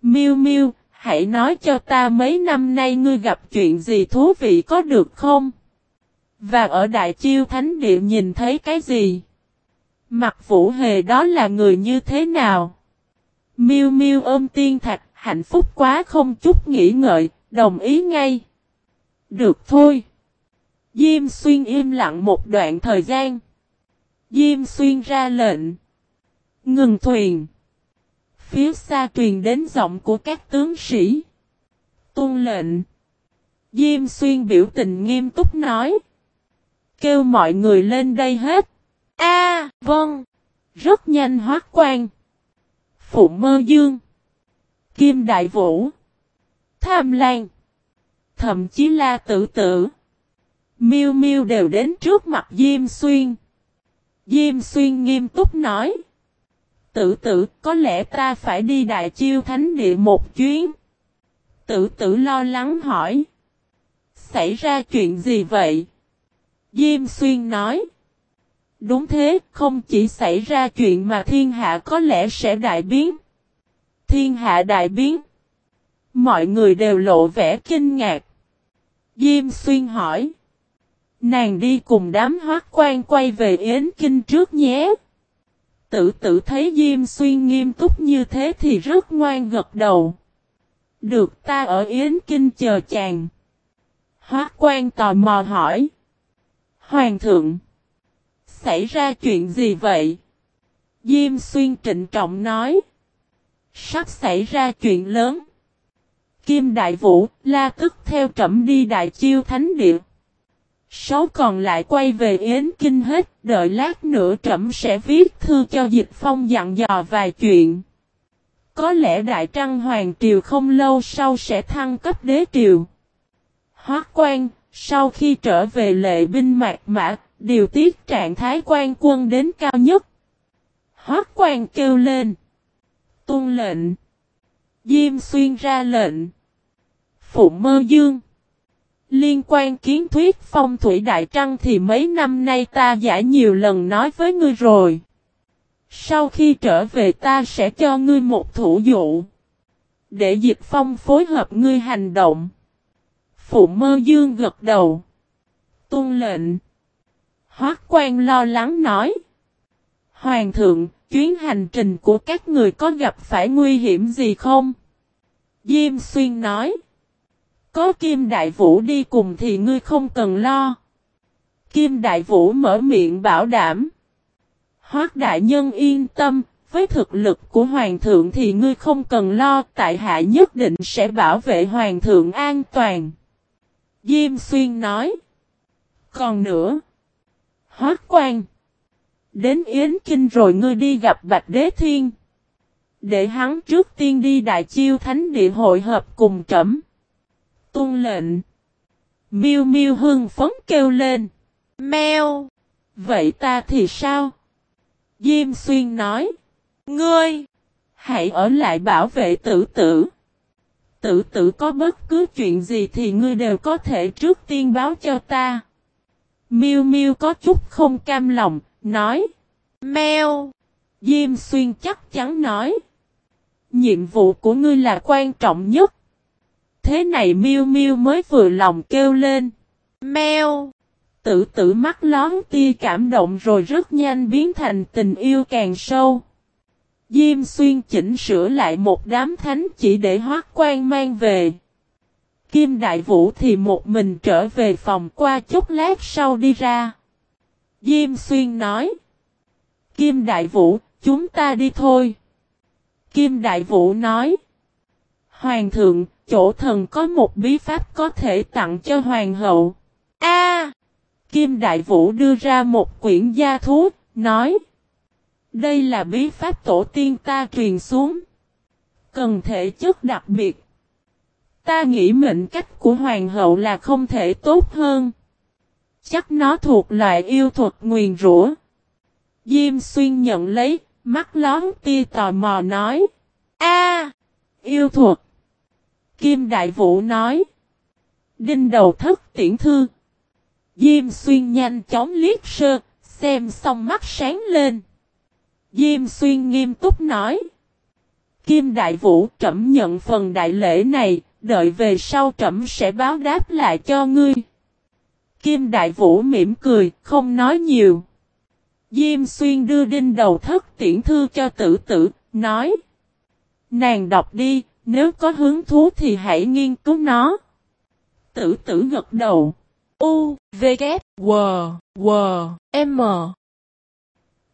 Miu Miu, hãy nói cho ta mấy năm nay ngươi gặp chuyện gì thú vị có được không? Và ở Đại Chiêu Thánh Địa nhìn thấy cái gì? Mặt Vũ Hề đó là người như thế nào? Miu Miu ôm tiên thạch, hạnh phúc quá không chút nghĩ ngợi, đồng ý ngay. Được thôi. Diêm xuyên im lặng một đoạn thời gian. Diêm xuyên ra lệnh. Ngừng thuyền. Phía xa truyền đến giọng của các tướng sĩ. Tôn lệnh. Diêm xuyên biểu tình nghiêm túc nói. Kêu mọi người lên đây hết. A, vâng. Rất nhanh hoác quan. Phụ mơ dương. Kim Đại Vũ. Tham Lan. Thậm chí la tử tử. Miêu Miêu đều đến trước mặt Diêm Xuyên. Diêm Xuyên nghiêm túc nói. Tử tử, có lẽ ta phải đi đại chiêu thánh địa một chuyến. Tử tử lo lắng hỏi. Xảy ra chuyện gì vậy? Diêm Xuyên nói. Đúng thế, không chỉ xảy ra chuyện mà thiên hạ có lẽ sẽ đại biến. Thiên hạ đại biến. Mọi người đều lộ vẻ kinh ngạc. Diêm Xuyên hỏi. Nàng đi cùng đám hoác quan quay về Yến Kinh trước nhé. Tử tử thấy Diêm Xuyên nghiêm túc như thế thì rất ngoan gật đầu. Được ta ở Yến Kinh chờ chàng. Hoác quan tò mò hỏi. Hoàng thượng. Xảy ra chuyện gì vậy? Diêm Xuyên trịnh trọng nói. Sắp xảy ra chuyện lớn. Kim Đại Vũ, la tức theo trẩm đi Đại Chiêu Thánh điện. Sáu còn lại quay về Yến Kinh hết, đợi lát nữa trẫm sẽ viết thư cho Dịch Phong dặn dò vài chuyện. Có lẽ Đại Trăng Hoàng Triều không lâu sau sẽ thăng cấp đế triều. Hóa quan, sau khi trở về lệ binh mạc mã, điều tiết trạng thái quan quân đến cao nhất. Hóa quan kêu lên. Tôn lệnh. Diêm xuyên ra lệnh. Phụ mơ dương. Liên quan kiến thuyết phong thủy đại trăng thì mấy năm nay ta giải nhiều lần nói với ngươi rồi. Sau khi trở về ta sẽ cho ngươi một thủ dụ. Để dịch phong phối hợp ngươi hành động. Phụ mơ dương gật đầu. Tôn lệnh. Hoác quan lo lắng nói. Hoàng thượng, chuyến hành trình của các người có gặp phải nguy hiểm gì không? Diêm xuyên nói. Có Kim Đại Vũ đi cùng thì ngươi không cần lo. Kim Đại Vũ mở miệng bảo đảm. Hoác đại nhân yên tâm, với thực lực của Hoàng thượng thì ngươi không cần lo, tại hạ nhất định sẽ bảo vệ Hoàng thượng an toàn. Diêm Xuyên nói. Còn nữa. Hoác quan. Đến Yến Kinh rồi ngươi đi gặp Bạch Đế Thiên. Để hắn trước tiên đi Đại Chiêu Thánh Địa hội hợp cùng trẫm. Tuân lệnh. Miêu miêu hưng phấn kêu lên. Mèo. Vậy ta thì sao? Diêm xuyên nói. Ngươi. Hãy ở lại bảo vệ tử tử. Tử tử có bất cứ chuyện gì thì ngươi đều có thể trước tiên báo cho ta. Miu Miu có chút không cam lòng, nói. Mèo. Diêm xuyên chắc chắn nói. Nhiệm vụ của ngươi là quan trọng nhất. Thế này Miu Miu mới vừa lòng kêu lên. Mèo. Tử tử mắt lón tia cảm động rồi rất nhanh biến thành tình yêu càng sâu. Diêm xuyên chỉnh sửa lại một đám thánh chỉ để hoác quan mang về. Kim Đại Vũ thì một mình trở về phòng qua chút lát sau đi ra. Diêm xuyên nói. Kim Đại Vũ, chúng ta đi thôi. Kim Đại Vũ nói. Hoàng thượng, chỗ thần có một bí pháp có thể tặng cho hoàng hậu. A! Kim Đại Vũ đưa ra một quyển gia thú, nói. Đây là bí pháp tổ tiên ta truyền xuống. Cần thể chất đặc biệt. Ta nghĩ mệnh cách của hoàng hậu là không thể tốt hơn. Chắc nó thuộc loại yêu thuật nguyền rủa. Diêm xuyên nhận lấy, mắt lón tia tò mò nói. A, yêu thuật. Kim Đại Vũ nói. Đinh đầu thất tiễn thư. Diêm xuyên nhanh chóng liếc sơ, xem xong mắt sáng lên. Diêm xuyên nghiêm túc nói. Kim Đại Vũ trẩm nhận phần đại lễ này, đợi về sau trẩm sẽ báo đáp lại cho ngươi. Kim Đại Vũ mỉm cười, không nói nhiều. Diêm xuyên đưa đinh đầu thất tiễn thư cho tử tử, nói. Nàng đọc đi, nếu có hứng thú thì hãy nghiên cứu nó. Tử tử gật đầu. U, V, K, W, W, M.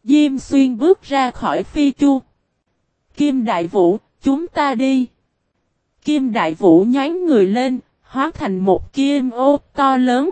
Diêm xuyên bước ra khỏi phi chu. Kim Đại Vũ, chúng ta đi. Kim Đại Vũ nhánh người lên, hóa thành một kim ô to lớn.